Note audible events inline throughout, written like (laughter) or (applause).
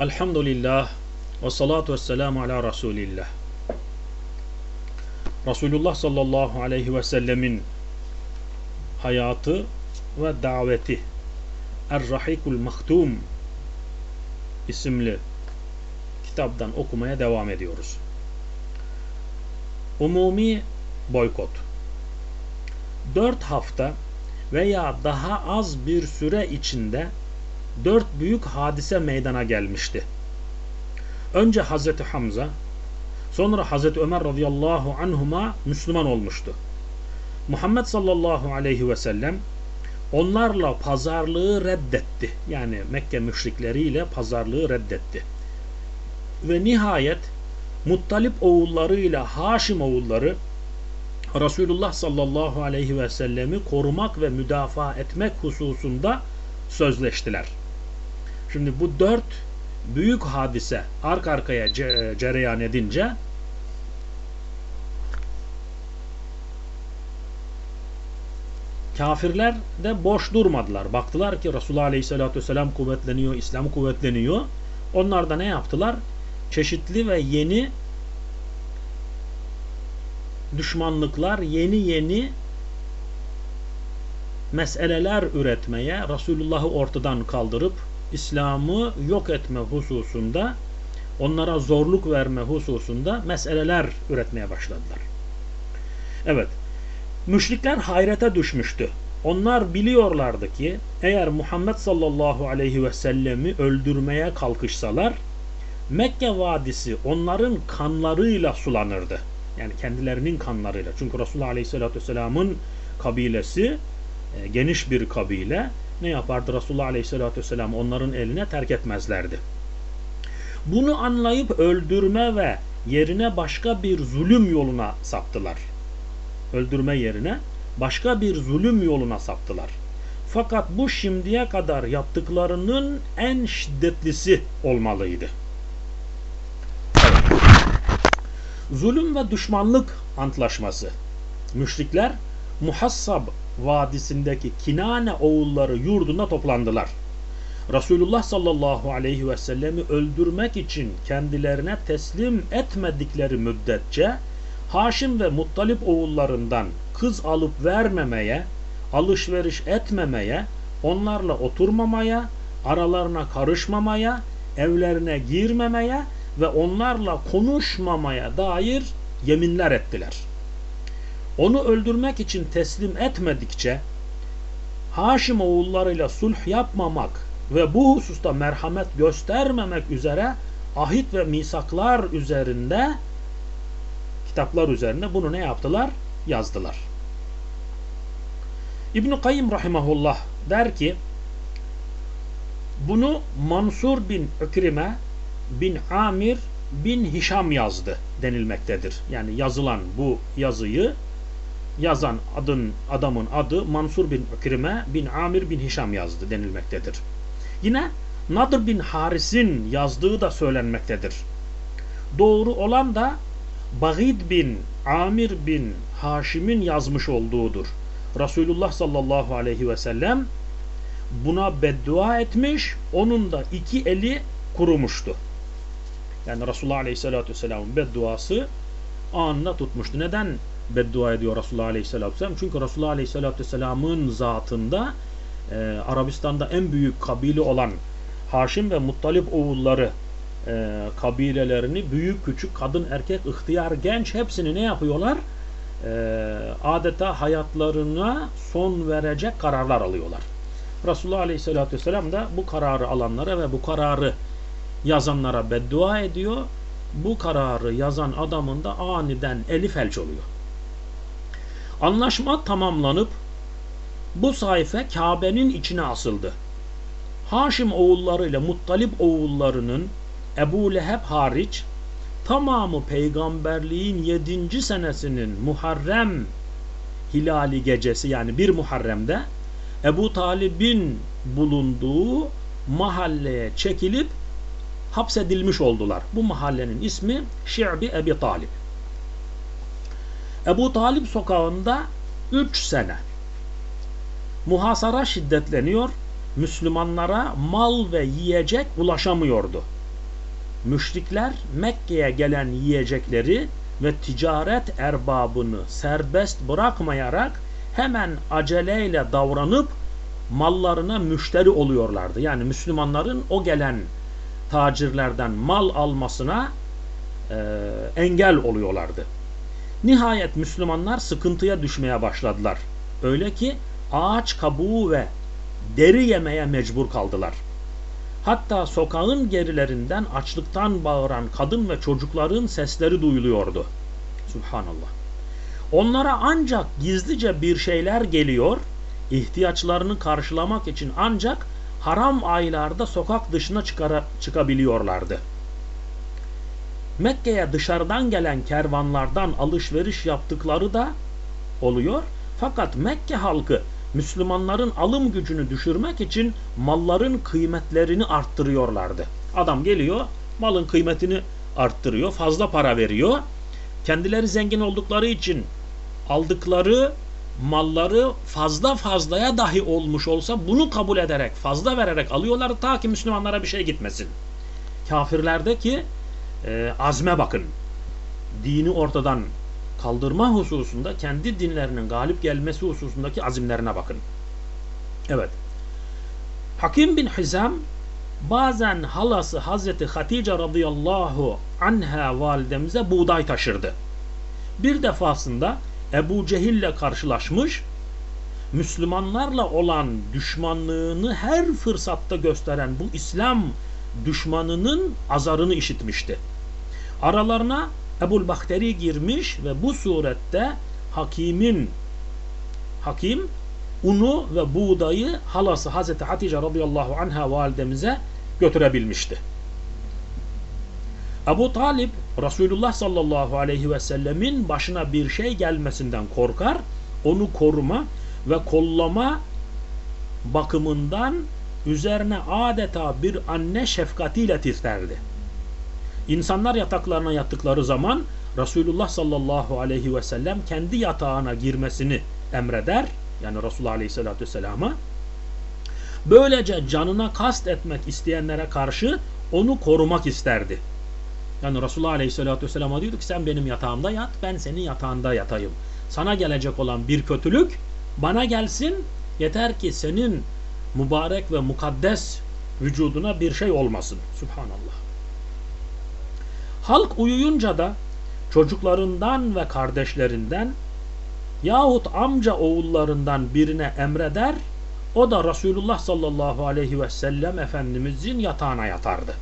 Elhamdülillah ve salatu ve selamu ala Resulillah. Resulullah sallallahu aleyhi ve sellemin hayatı ve daveti Er-Rahikul Mahtum isimli kitaptan okumaya devam ediyoruz. Umumi boykot. Dört hafta veya daha az bir süre içinde dört büyük hadise meydana gelmişti. Önce Hazreti Hamza, sonra Hazreti Ömer radıyallahu anhuma Müslüman olmuştu. Muhammed sallallahu aleyhi ve sellem onlarla pazarlığı reddetti. Yani Mekke müşrikleriyle pazarlığı reddetti. Ve nihayet Muttalip oğullarıyla Haşim oğulları Resulullah sallallahu aleyhi ve sellemi korumak ve müdafaa etmek hususunda sözleştiler. Şimdi bu dört büyük hadise arka arkaya cereyan edince kafirler de boş durmadılar. Baktılar ki Resulullah Aleyhisselatü Vesselam kuvvetleniyor, İslam kuvvetleniyor. Onlar da ne yaptılar? Çeşitli ve yeni düşmanlıklar, yeni yeni meseleler üretmeye, Resulullah'ı ortadan kaldırıp İslam'ı yok etme hususunda, onlara zorluk verme hususunda meseleler üretmeye başladılar. Evet, müşrikler hayrete düşmüştü. Onlar biliyorlardı ki eğer Muhammed sallallahu aleyhi ve sellemi öldürmeye kalkışsalar Mekke vadisi onların kanlarıyla sulanırdı. Yani kendilerinin kanlarıyla. Çünkü Resulullah aleyhissalatü vesselamın kabilesi e, geniş bir kabile ne yapardı Resulullah Aleyhisselatü Vesselam onların eline terk etmezlerdi. Bunu anlayıp öldürme ve yerine başka bir zulüm yoluna saptılar. Öldürme yerine başka bir zulüm yoluna saptılar. Fakat bu şimdiye kadar yaptıklarının en şiddetlisi olmalıydı. Zulüm ve düşmanlık antlaşması. Müşrikler Muhassab vadisindeki Kinane oğulları yurduna toplandılar. Resulullah sallallahu aleyhi ve sellemi öldürmek için kendilerine teslim etmedikleri müddetçe Haşim ve Muttalip oğullarından kız alıp vermemeye, alışveriş etmemeye, onlarla oturmamaya, aralarına karışmamaya, evlerine girmemeye ve onlarla konuşmamaya dair yeminler ettiler. Onu öldürmek için teslim etmedikçe Haşim oğullarıyla sulh yapmamak ve bu hususta merhamet göstermemek üzere ahit ve misaklar üzerinde kitaplar üzerinde bunu ne yaptılar? Yazdılar. İbn-i Kayyım Rahimahullah der ki bunu Mansur bin Ükrime bin Amir bin Hişam yazdı denilmektedir. Yani yazılan bu yazıyı yazan adın adamın adı Mansur bin Ükrime bin Amir bin Hişam yazdı denilmektedir. Yine Nadir bin Haris'in yazdığı da söylenmektedir. Doğru olan da Bagid bin Amir bin Haşim'in yazmış olduğudur. Resulullah sallallahu aleyhi ve sellem buna beddua etmiş, onun da iki eli kurumuştu. Yani Resulullah aleyhissalatü vesselamın bedduası anında tutmuştu. Neden beddua ediyor Resulullah Aleyhisselatü Vesselam. Çünkü Resulullah Aleyhisselatü Vesselam'ın zatında e, Arabistan'da en büyük kabile olan Haşim ve Muttalip oğulları e, kabilelerini büyük küçük kadın erkek ihtiyar genç hepsini ne yapıyorlar? E, adeta hayatlarına son verecek kararlar alıyorlar. Resulullah Aleyhisselatü Vesselam da bu kararı alanlara ve bu kararı yazanlara beddua ediyor. Bu kararı yazan adamın da aniden eli felç oluyor. Anlaşma tamamlanıp bu sayfa Kabe'nin içine asıldı. Haşim oğulları ile Muttalip oğullarının Ebu Leheb hariç tamamı peygamberliğin 7. senesinin Muharrem hilali gecesi yani bir Muharrem'de Ebu Talib'in bulunduğu mahalleye çekilip hapsedilmiş oldular. Bu mahallenin ismi Şi'bi Ebi Talib. Ebu Talip sokağında 3 sene muhasara şiddetleniyor. Müslümanlara mal ve yiyecek ulaşamıyordu. müşrikler Mekke'ye gelen yiyecekleri ve ticaret erbabını serbest bırakmayarak hemen aceleyle davranıp mallarına müşteri oluyorlardı. Yani Müslümanların o gelen tacirlerden mal almasına e, engel oluyorlardı. Nihayet Müslümanlar sıkıntıya düşmeye başladılar. Öyle ki ağaç kabuğu ve deri yemeye mecbur kaldılar. Hatta sokağın gerilerinden açlıktan bağıran kadın ve çocukların sesleri duyuluyordu. Subhanallah. Onlara ancak gizlice bir şeyler geliyor, ihtiyaçlarını karşılamak için ancak haram aylarda sokak dışına çıkabiliyorlardı. Mekke'ye dışarıdan gelen kervanlardan alışveriş yaptıkları da oluyor. Fakat Mekke halkı Müslümanların alım gücünü düşürmek için malların kıymetlerini arttırıyorlardı. Adam geliyor, malın kıymetini arttırıyor, fazla para veriyor. Kendileri zengin oldukları için aldıkları malları fazla fazlaya dahi olmuş olsa bunu kabul ederek, fazla vererek alıyorlar ta ki Müslümanlara bir şey gitmesin. Kafirlerdeki e, azme bakın. Dini ortadan kaldırma hususunda kendi dinlerinin galip gelmesi hususundaki azimlerine bakın. Evet. Hakim bin Hizam bazen halası Hazreti Hatice radıyallahu anha validemize buğday taşırdı. Bir defasında Ebu Cehil'le karşılaşmış, Müslümanlarla olan düşmanlığını her fırsatta gösteren bu İslam düşmanının azarını işitmişti. Aralarına Ebul Bahteri girmiş ve bu surette Hakim'in Hakim unu ve buğdayı halası Hazreti Hatice radıyallahu anha validemize götürebilmişti. Ebu Talip Resulullah sallallahu aleyhi ve sellemin başına bir şey gelmesinden korkar, onu koruma ve kollama bakımından üzerine adeta bir anne şefkatiyle titlerdi. İnsanlar yataklarına yattıkları zaman Resulullah sallallahu aleyhi ve sellem kendi yatağına girmesini emreder. Yani Resulullah aleyhissalatü vesselama. Böylece canına kast etmek isteyenlere karşı onu korumak isterdi. Yani Resulullah aleyhissalatü vesselama diyordu ki sen benim yatağımda yat ben senin yatağında yatayım. Sana gelecek olan bir kötülük bana gelsin yeter ki senin mübarek ve mukaddes vücuduna bir şey olmasın. Subhanallah. Halk uyuyunca da çocuklarından ve kardeşlerinden yahut amca oğullarından birine emreder, o da Resulullah sallallahu aleyhi ve sellem Efendimizin yatağına yatardı.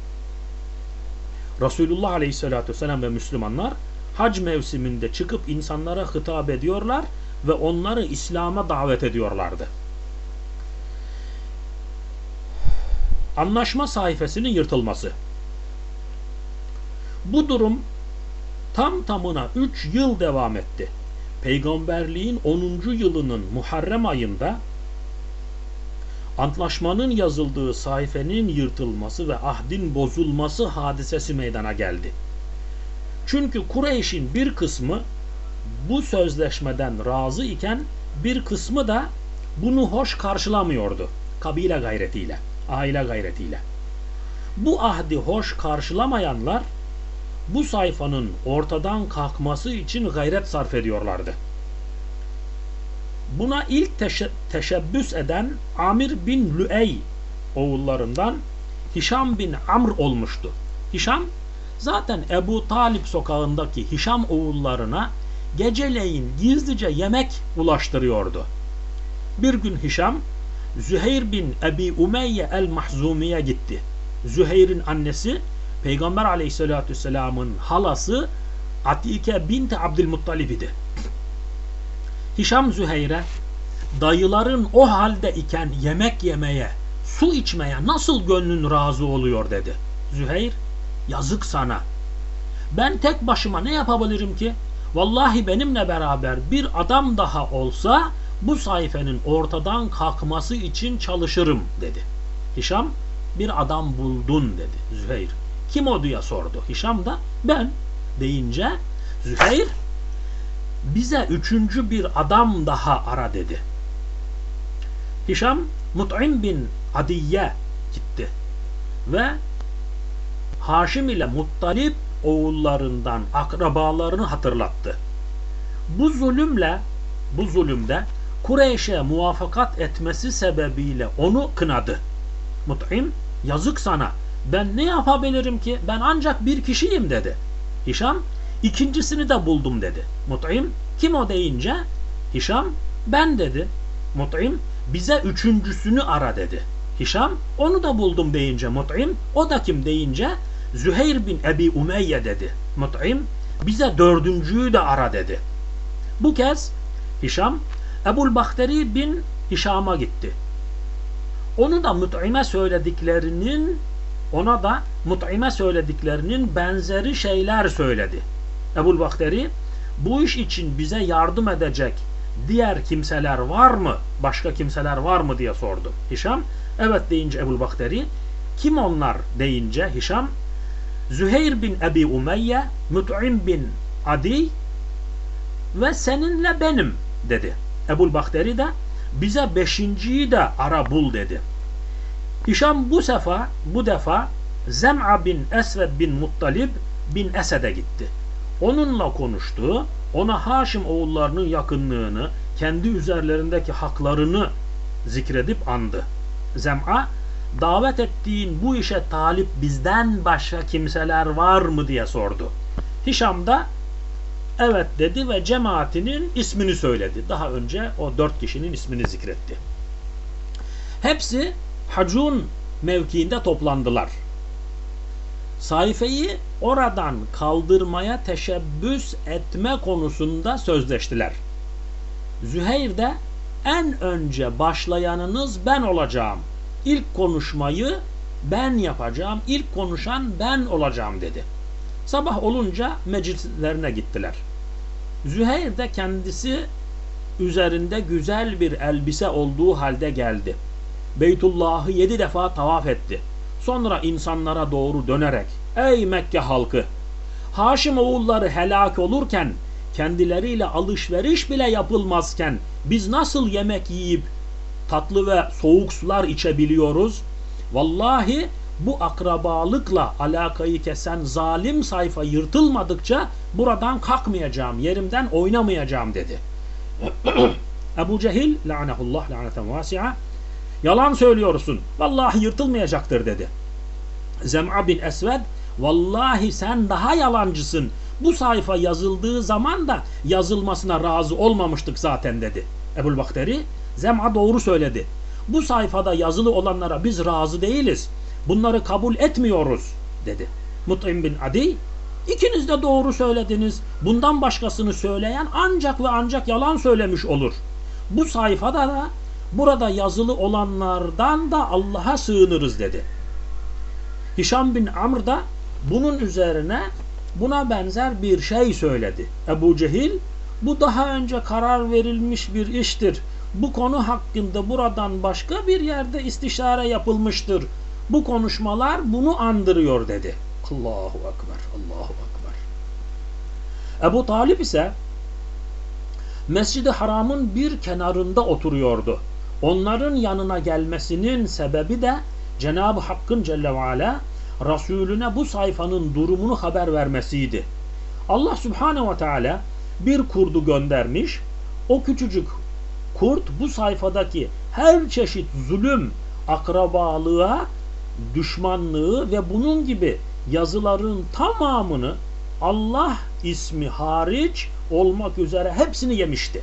Resulullah aleyhissalatü vesselam ve Müslümanlar hac mevsiminde çıkıp insanlara hitap ediyorlar ve onları İslam'a davet ediyorlardı. Anlaşma sayfasının yırtılması bu durum tam tamına 3 yıl devam etti. Peygamberliğin 10. yılının Muharrem ayında antlaşmanın yazıldığı sayfenin yırtılması ve ahdin bozulması hadisesi meydana geldi. Çünkü Kureyş'in bir kısmı bu sözleşmeden razı iken bir kısmı da bunu hoş karşılamıyordu. Kabile gayretiyle, aile gayretiyle. Bu ahdi hoş karşılamayanlar bu sayfanın ortadan kalkması için gayret sarf ediyorlardı. Buna ilk teşe teşebbüs eden Amir bin Lüey oğullarından Hişam bin Amr olmuştu. Hişam zaten Ebu Talip sokağındaki Hişam oğullarına geceleyin gizlice yemek ulaştırıyordu. Bir gün Hişam Züheyr bin Ebi Umeyye el-Mahzumi'ye gitti. Züheyr'in annesi Peygamber aleyhissalatü vesselamın halası Atike binti Abdülmuttalib idi. Hişam Züheyre dayıların o halde iken yemek yemeye, su içmeye nasıl gönlün razı oluyor dedi. Züheyr yazık sana. Ben tek başıma ne yapabilirim ki? Vallahi benimle beraber bir adam daha olsa bu sayfenin ortadan kalkması için çalışırım dedi. Hişam bir adam buldun dedi Züheyr. Kim o diye sordu. Hişam da ben deyince Züheyr bize üçüncü bir adam daha ara dedi. Hişam Mut'im bin Adiye gitti ve Haşim ile Muttalip oğullarından akrabalarını hatırlattı. Bu zulümle bu zulümde Kureyş'e muvaffakat etmesi sebebiyle onu kınadı. Mut'im yazık sana ben ne yapabilirim ki ben ancak bir kişiyim dedi. Hişam ikincisini de buldum dedi. Mut'im kim o deyince Hişam ben dedi. Mut'im bize üçüncüsünü ara dedi. Hişam onu da buldum deyince Mut'im o da kim deyince Züheyr bin Ebi Umeyye dedi. Mut'im bize dördüncüyü de ara dedi. Bu kez Hişam Ebul Bahteri bin Hişam'a gitti. Onu da Mut'ime söylediklerinin ona da Mut'ime söylediklerinin benzeri şeyler söyledi. Ebul Bahteri bu iş için bize yardım edecek diğer kimseler var mı? Başka kimseler var mı diye sordu. Hişam evet deyince Ebul Bahteri kim onlar deyince Hişam Züheyr bin Ebi Umeyye, Mut'im bin Adi ve seninle benim dedi. Ebul Bahteri de bize beşinciyi de ara bul dedi. Hişam bu sefa bu defa Zem'a bin Esved bin Muttalib bin Esed'e gitti. Onunla konuştu. Ona Haşim oğullarının yakınlığını, kendi üzerlerindeki haklarını zikredip andı. Zem'a davet ettiğin bu işe talip bizden başka kimseler var mı diye sordu. Hişam da evet dedi ve cemaatinin ismini söyledi. Daha önce o dört kişinin ismini zikretti. Hepsi Hacun mevkiinde toplandılar. Sayfayı oradan kaldırmaya teşebbüs etme konusunda sözleştiler. Züheyr de en önce başlayanınız ben olacağım. İlk konuşmayı ben yapacağım. İlk konuşan ben olacağım dedi. Sabah olunca meclislerine gittiler. Züheyr de kendisi üzerinde güzel bir elbise olduğu halde geldi. Beytullah'ı yedi defa tavaf etti. Sonra insanlara doğru dönerek Ey Mekke halkı! Haşim oğulları helak olurken kendileriyle alışveriş bile yapılmazken biz nasıl yemek yiyip tatlı ve soğuk sular içebiliyoruz? Vallahi bu akrabalıkla alakayı kesen zalim sayfa yırtılmadıkça buradan kalkmayacağım, yerimden oynamayacağım dedi. (clears throat) Ebu Cehil lanehullah laneten vasi'a yalan söylüyorsun. Vallahi yırtılmayacaktır dedi. Zem'a bin Esved vallahi sen daha yalancısın. Bu sayfa yazıldığı zaman da yazılmasına razı olmamıştık zaten dedi. Ebul Bakteri Zem'a doğru söyledi. Bu sayfada yazılı olanlara biz razı değiliz. Bunları kabul etmiyoruz dedi. Mut'im bin Adi ikiniz de doğru söylediniz. Bundan başkasını söyleyen ancak ve ancak yalan söylemiş olur. Bu sayfada da burada yazılı olanlardan da Allah'a sığınırız dedi. Hişam bin Amr da bunun üzerine buna benzer bir şey söyledi. Ebu Cehil bu daha önce karar verilmiş bir iştir. Bu konu hakkında buradan başka bir yerde istişare yapılmıştır. Bu konuşmalar bunu andırıyor dedi. Allahu Ekber, Allahu Ekber. Ebu Talip ise Mescid-i Haram'ın bir kenarında oturuyordu. Onların yanına gelmesinin sebebi de Cenab-ı Hakk'ın Celle ve Ala Resulüne bu sayfanın durumunu haber vermesiydi. Allah Subhanahu ve Teala bir kurdu göndermiş. O küçücük kurt bu sayfadaki her çeşit zulüm, akrabalığa, düşmanlığı ve bunun gibi yazıların tamamını Allah ismi hariç olmak üzere hepsini yemişti.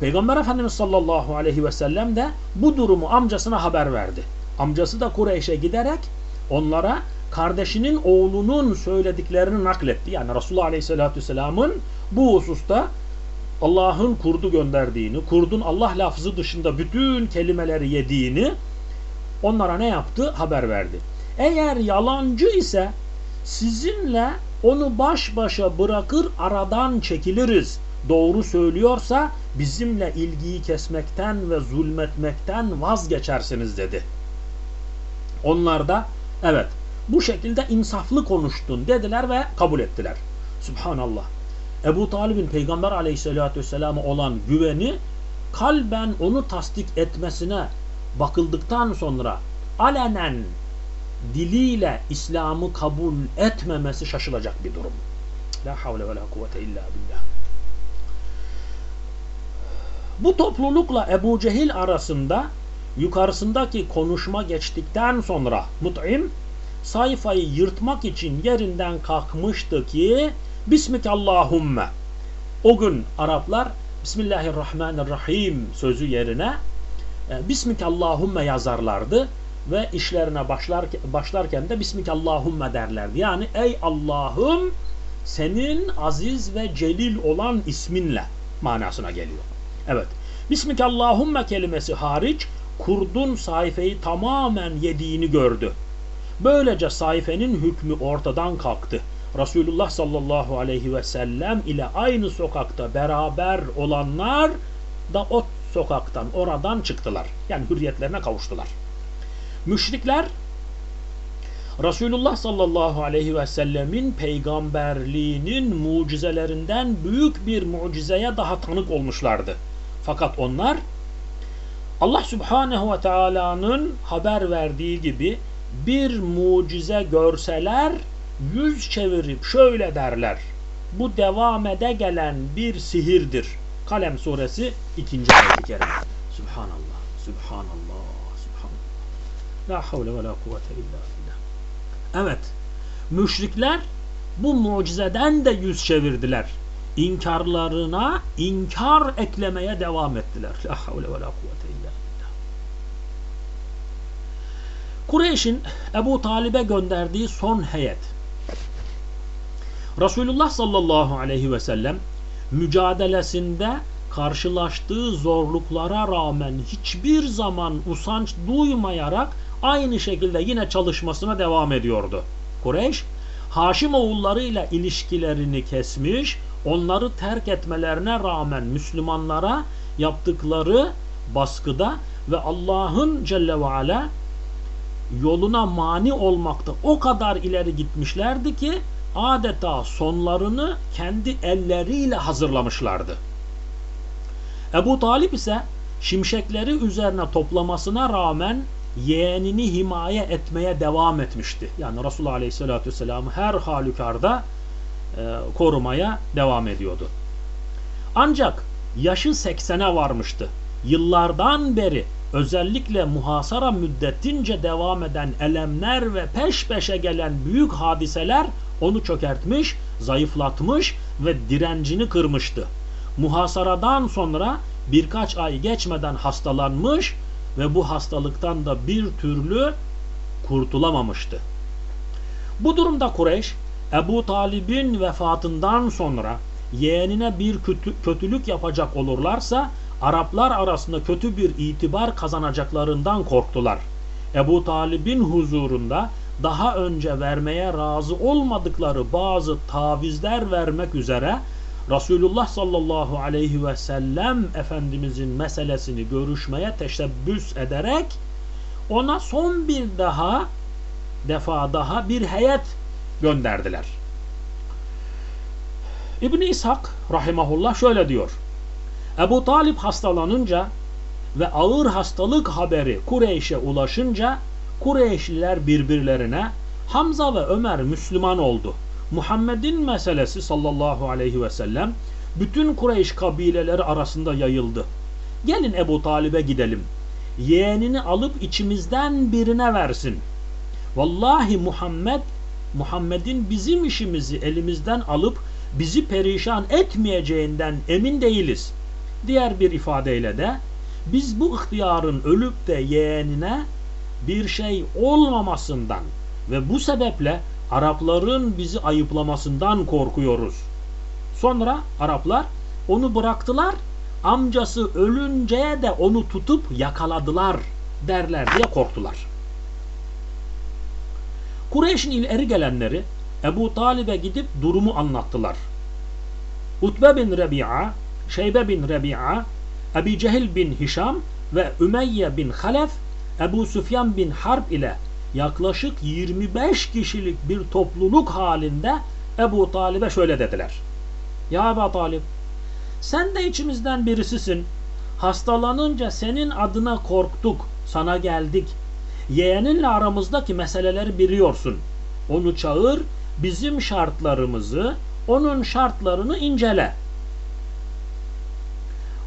Peygamber Efendimiz sallallahu aleyhi ve sellem de bu durumu amcasına haber verdi. Amcası da Kureyş'e giderek onlara kardeşinin oğlunun söylediklerini nakletti. Yani Resulullah aleyhissalatü vesselamın bu hususta Allah'ın kurdu gönderdiğini, kurdun Allah lafzı dışında bütün kelimeleri yediğini onlara ne yaptı? Haber verdi. Eğer yalancı ise sizinle onu baş başa bırakır aradan çekiliriz. Doğru söylüyorsa bizimle ilgiyi kesmekten ve zulmetmekten vazgeçersiniz dedi. Onlar da evet bu şekilde insaflı konuştun dediler ve kabul ettiler. Subhanallah. Ebu Talib'in Peygamber aleyhissalatü vesselam'a olan güveni kalben onu tasdik etmesine bakıldıktan sonra alenen diliyle İslam'ı kabul etmemesi şaşılacak bir durum. La havle ve la kuvvete illa billah. Bu toplulukla Ebu Cehil arasında yukarısındaki konuşma geçtikten sonra Mut'im sayfayı yırtmak için yerinden kalkmıştı ki Bismikallahümme o gün Araplar Bismillahirrahmanirrahim sözü yerine e, Bismikallahümme yazarlardı ve işlerine başlar, başlarken de Bismikallahümme derlerdi. Yani ey Allah'ım senin aziz ve celil olan isminle manasına geliyor. Evet. Bismikallahümme kelimesi hariç kurdun sayfayı tamamen yediğini gördü. Böylece sayfenin hükmü ortadan kalktı. Resulullah sallallahu aleyhi ve sellem ile aynı sokakta beraber olanlar da o sokaktan, oradan çıktılar. Yani hürriyetlerine kavuştular. Müşrikler Resulullah sallallahu aleyhi ve sellemin peygamberliğinin mucizelerinden büyük bir mucizeye daha tanık olmuşlardı. Fakat onlar Allah subhanehu ve teala'nın haber verdiği gibi bir mucize görseler yüz çevirip şöyle derler. Bu devam ede gelen bir sihirdir. Kalem suresi 2. ayet-i kerime. Subhanallah, subhanallah, subhanallah. La havle ve la kuvvete illa billah. Evet, müşrikler bu mucizeden de yüz çevirdiler. İnkarlarına inkar eklemeye devam ettiler. La havle ve la kuvvete illa billah. Kureyş'in Ebu Talib'e gönderdiği son heyet. Resulullah sallallahu aleyhi ve sellem mücadelesinde karşılaştığı zorluklara rağmen hiçbir zaman usanç duymayarak aynı şekilde yine çalışmasına devam ediyordu. Kureyş, Haşim oğullarıyla ilişkilerini kesmiş, onları terk etmelerine rağmen Müslümanlara yaptıkları baskıda ve Allah'ın Celle ve Ala yoluna mani olmakta o kadar ileri gitmişlerdi ki adeta sonlarını kendi elleriyle hazırlamışlardı. Ebu Talip ise şimşekleri üzerine toplamasına rağmen yeğenini himaye etmeye devam etmişti. Yani Resulullah Aleyhisselatü Vesselam'ı her halükarda korumaya devam ediyordu. Ancak yaşı 80'e varmıştı. Yıllardan beri özellikle muhasara müddetince devam eden elemler ve peş peşe gelen büyük hadiseler onu çökertmiş, zayıflatmış ve direncini kırmıştı. Muhasaradan sonra birkaç ay geçmeden hastalanmış ve bu hastalıktan da bir türlü kurtulamamıştı. Bu durumda Kureyş, Ebu Talib'in vefatından sonra yeğenine bir kötü, kötülük yapacak olurlarsa Araplar arasında kötü bir itibar kazanacaklarından korktular. Ebu Talib'in huzurunda daha önce vermeye razı olmadıkları bazı tavizler vermek üzere Resulullah sallallahu aleyhi ve sellem Efendimizin meselesini görüşmeye teşebbüs ederek ona son bir daha defa daha bir heyet gönderdiler. İbni İshak rahimahullah şöyle diyor. Ebu Talip hastalanınca ve ağır hastalık haberi Kureyş'e ulaşınca Kureyşliler birbirlerine Hamza ve Ömer Müslüman oldu. Muhammed'in meselesi sallallahu aleyhi ve sellem bütün Kureyş kabileleri arasında yayıldı. Gelin Ebu Talib'e gidelim. Yeğenini alıp içimizden birine versin. Vallahi Muhammed Muhammed'in bizim işimizi elimizden alıp bizi perişan etmeyeceğinden emin değiliz. Diğer bir ifadeyle de biz bu ihtiyarın ölüp de yeğenine bir şey olmamasından ve bu sebeple Arapların bizi ayıplamasından korkuyoruz. Sonra Araplar onu bıraktılar, amcası ölünceye de onu tutup yakaladılar derler diye korktular. Kureyş'in ileri gelenleri Ebu Talib'e gidip durumu anlattılar. Utbe bin Rebi'a, Şeybe bin Rebi'a, Ebi Cehil bin Hişam ve Ümeyye bin Halef Ebu Süfyan bin Harp ile yaklaşık 25 kişilik bir topluluk halinde Ebu Talib'e şöyle dediler. Ya Ebu Talib sen de içimizden birisisin. Hastalanınca senin adına korktuk, sana geldik. Yeğeninle aramızdaki meseleleri biliyorsun. Onu çağır, bizim şartlarımızı, onun şartlarını incele.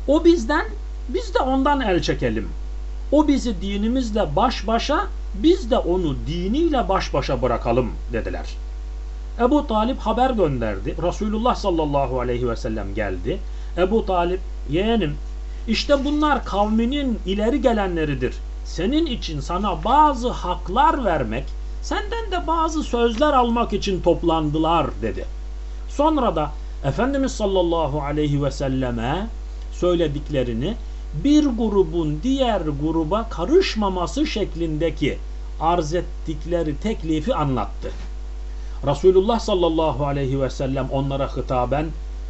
O bizden, biz de ondan el çekelim. O bizi dinimizle baş başa, biz de onu diniyle baş başa bırakalım dediler. Ebu Talip haber gönderdi. Resulullah sallallahu aleyhi ve sellem geldi. Ebu Talip yeğenim işte bunlar kavminin ileri gelenleridir. Senin için sana bazı haklar vermek, senden de bazı sözler almak için toplandılar dedi. Sonra da Efendimiz sallallahu aleyhi ve selleme söylediklerini bir grubun diğer gruba karışmaması şeklindeki arz ettikleri teklifi anlattı. Resulullah sallallahu aleyhi ve sellem onlara hitaben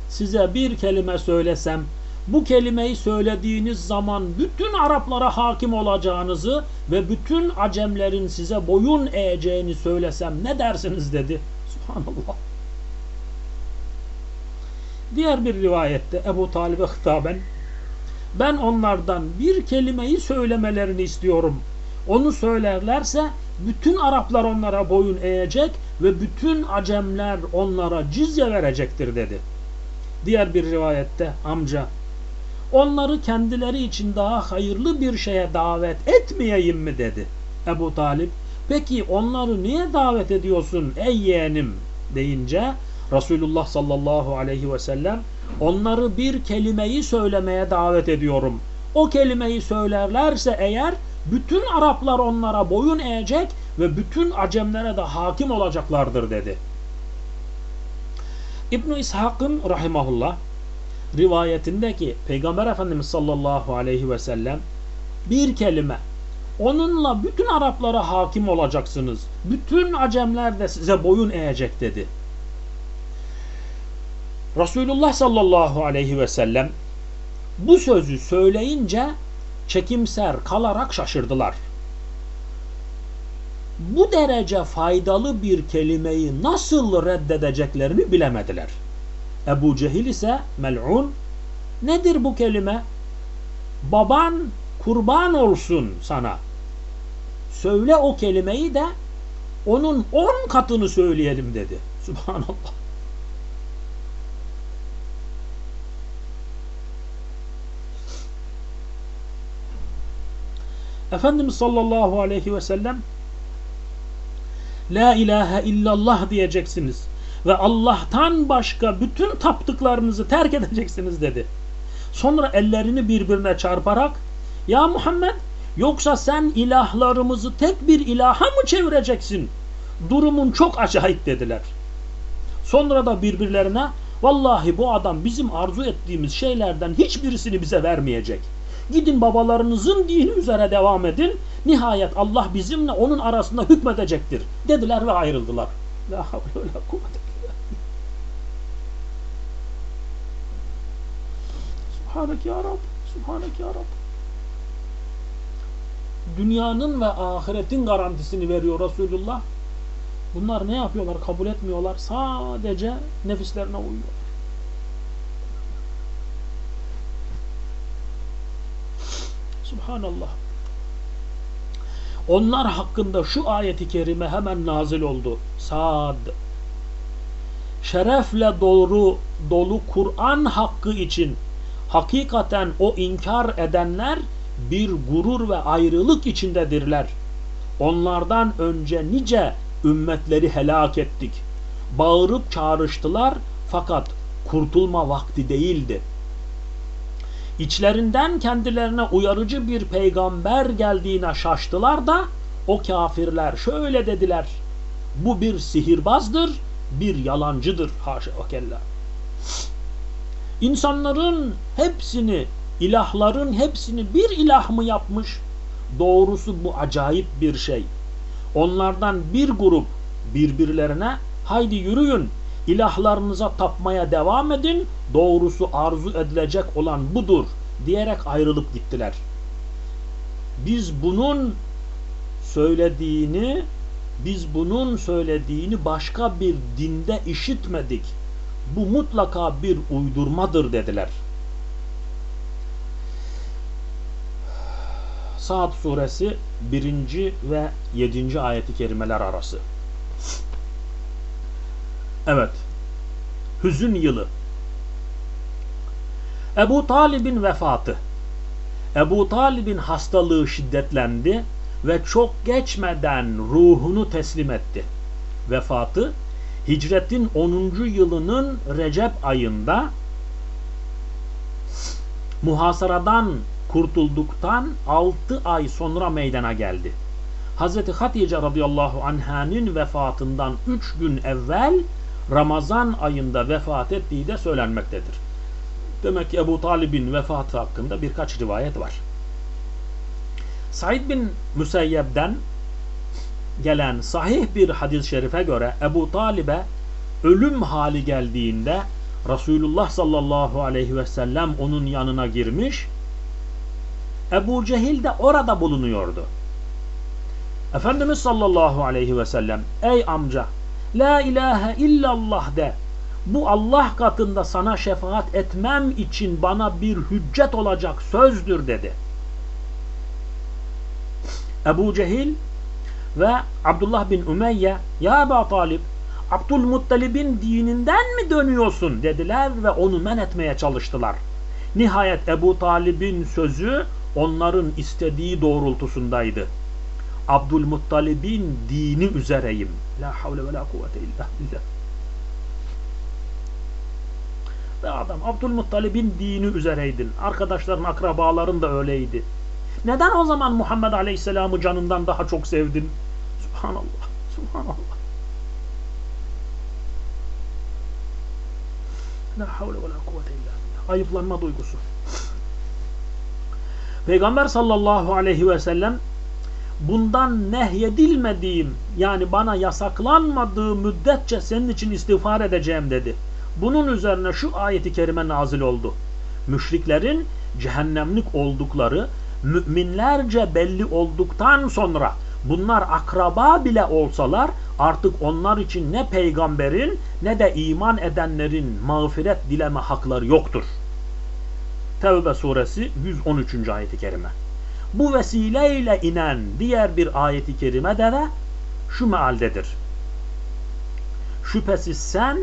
size bir kelime söylesem bu kelimeyi söylediğiniz zaman bütün Araplara hakim olacağınızı ve bütün Acemlerin size boyun eğeceğini söylesem ne dersiniz dedi. Subhanallah. Diğer bir rivayette Ebu Talib'e hitaben ben onlardan bir kelimeyi söylemelerini istiyorum. Onu söylerlerse bütün Araplar onlara boyun eğecek ve bütün Acemler onlara cizye verecektir dedi. Diğer bir rivayette amca onları kendileri için daha hayırlı bir şeye davet etmeyeyim mi dedi. Ebu Talip peki onları niye davet ediyorsun ey yeğenim deyince Resulullah sallallahu aleyhi ve sellem onları bir kelimeyi söylemeye davet ediyorum. O kelimeyi söylerlerse eğer bütün Araplar onlara boyun eğecek ve bütün Acemlere de hakim olacaklardır dedi. İbn İshak'ın rahimahullah rivayetindeki Peygamber Efendimiz sallallahu aleyhi ve sellem bir kelime onunla bütün Araplara hakim olacaksınız. Bütün Acemler de size boyun eğecek dedi. Resulullah sallallahu aleyhi ve sellem bu sözü söyleyince çekimser kalarak şaşırdılar. Bu derece faydalı bir kelimeyi nasıl reddedeceklerini bilemediler. Ebu Cehil ise mel'un nedir bu kelime? Baban kurban olsun sana. Söyle o kelimeyi de onun on katını söyleyelim dedi. (laughs) Subhanallah. Efendimiz sallallahu aleyhi ve sellem La ilahe illallah diyeceksiniz ve Allah'tan başka bütün taptıklarınızı terk edeceksiniz dedi. Sonra ellerini birbirine çarparak Ya Muhammed yoksa sen ilahlarımızı tek bir ilaha mı çevireceksin? Durumun çok acayip dediler. Sonra da birbirlerine vallahi bu adam bizim arzu ettiğimiz şeylerden hiçbirisini bize vermeyecek. Gidin babalarınızın dini üzere devam edin. Nihayet Allah bizimle onun arasında hükmedecektir. Dediler ve ayrıldılar. La havle la kuvvete Subhanak ya Rab. Subhanak ya Rab. Dünyanın ve ahiretin garantisini veriyor Resulullah. Bunlar ne yapıyorlar? Kabul etmiyorlar. Sadece nefislerine uyuyorlar. Subhanallah. Onlar hakkında şu ayeti kerime hemen nazil oldu. Sad. Şerefle doğru dolu Kur'an hakkı için hakikaten o inkar edenler bir gurur ve ayrılık içindedirler. Onlardan önce nice ümmetleri helak ettik. Bağırıp çağrıştılar fakat kurtulma vakti değildi. İçlerinden kendilerine uyarıcı bir peygamber geldiğine şaştılar da o kafirler şöyle dediler. Bu bir sihirbazdır, bir yalancıdır. Haşa kella. İnsanların hepsini, ilahların hepsini bir ilah mı yapmış? Doğrusu bu acayip bir şey. Onlardan bir grup birbirlerine haydi yürüyün ilahlarınıza tapmaya devam edin doğrusu arzu edilecek olan budur diyerek ayrılıp gittiler. Biz bunun söylediğini biz bunun söylediğini başka bir dinde işitmedik. Bu mutlaka bir uydurmadır dediler. Saat suresi 1. ve 7. ayeti kerimeler arası. Evet. Hüzün yılı. Ebu Talib'in vefatı. Ebu Talib'in hastalığı şiddetlendi ve çok geçmeden ruhunu teslim etti. Vefatı hicretin 10. yılının Recep ayında muhasaradan kurtulduktan 6 ay sonra meydana geldi. Hazreti Hatice radıyallahu anh'ın vefatından 3 gün evvel Ramazan ayında vefat ettiği de söylenmektedir. Demek ki Ebu Talib'in vefatı hakkında birkaç rivayet var. Said bin Müseyyeb'den gelen sahih bir hadis-i şerife göre Ebu Talib'e ölüm hali geldiğinde Resulullah sallallahu aleyhi ve sellem onun yanına girmiş. Ebu Cehil de orada bulunuyordu. Efendimiz sallallahu aleyhi ve sellem ey amca la ilahe illallah de bu Allah katında sana şefaat etmem için bana bir hüccet olacak sözdür dedi. Ebu Cehil ve Abdullah bin Ümeyye ya Ebu Talib Abdülmuttalib'in dininden mi dönüyorsun dediler ve onu men etmeye çalıştılar. Nihayet Ebu Talib'in sözü onların istediği doğrultusundaydı. Abdülmuttalib'in dini üzereyim. La havle ve la kuvvete illa billah. Ve adam Abdülmuttalib'in dini üzereydin. Arkadaşların, akrabaların da öyleydi. Neden o zaman Muhammed Aleyhisselam'ı canından daha çok sevdin? Subhanallah. Subhanallah. La havle ve la kuvvete illa. Ayıplanma duygusu. Peygamber sallallahu aleyhi ve sellem bundan nehyedilmediğim yani bana yasaklanmadığı müddetçe senin için istiğfar edeceğim dedi. Bunun üzerine şu ayeti kerime nazil oldu. Müşriklerin cehennemlik oldukları müminlerce belli olduktan sonra bunlar akraba bile olsalar artık onlar için ne peygamberin ne de iman edenlerin mağfiret dileme hakları yoktur. Tevbe suresi 113. ayeti kerime. Bu vesileyle inen diğer bir ayeti kerime de, de şu mealdedir. Şüphesiz sen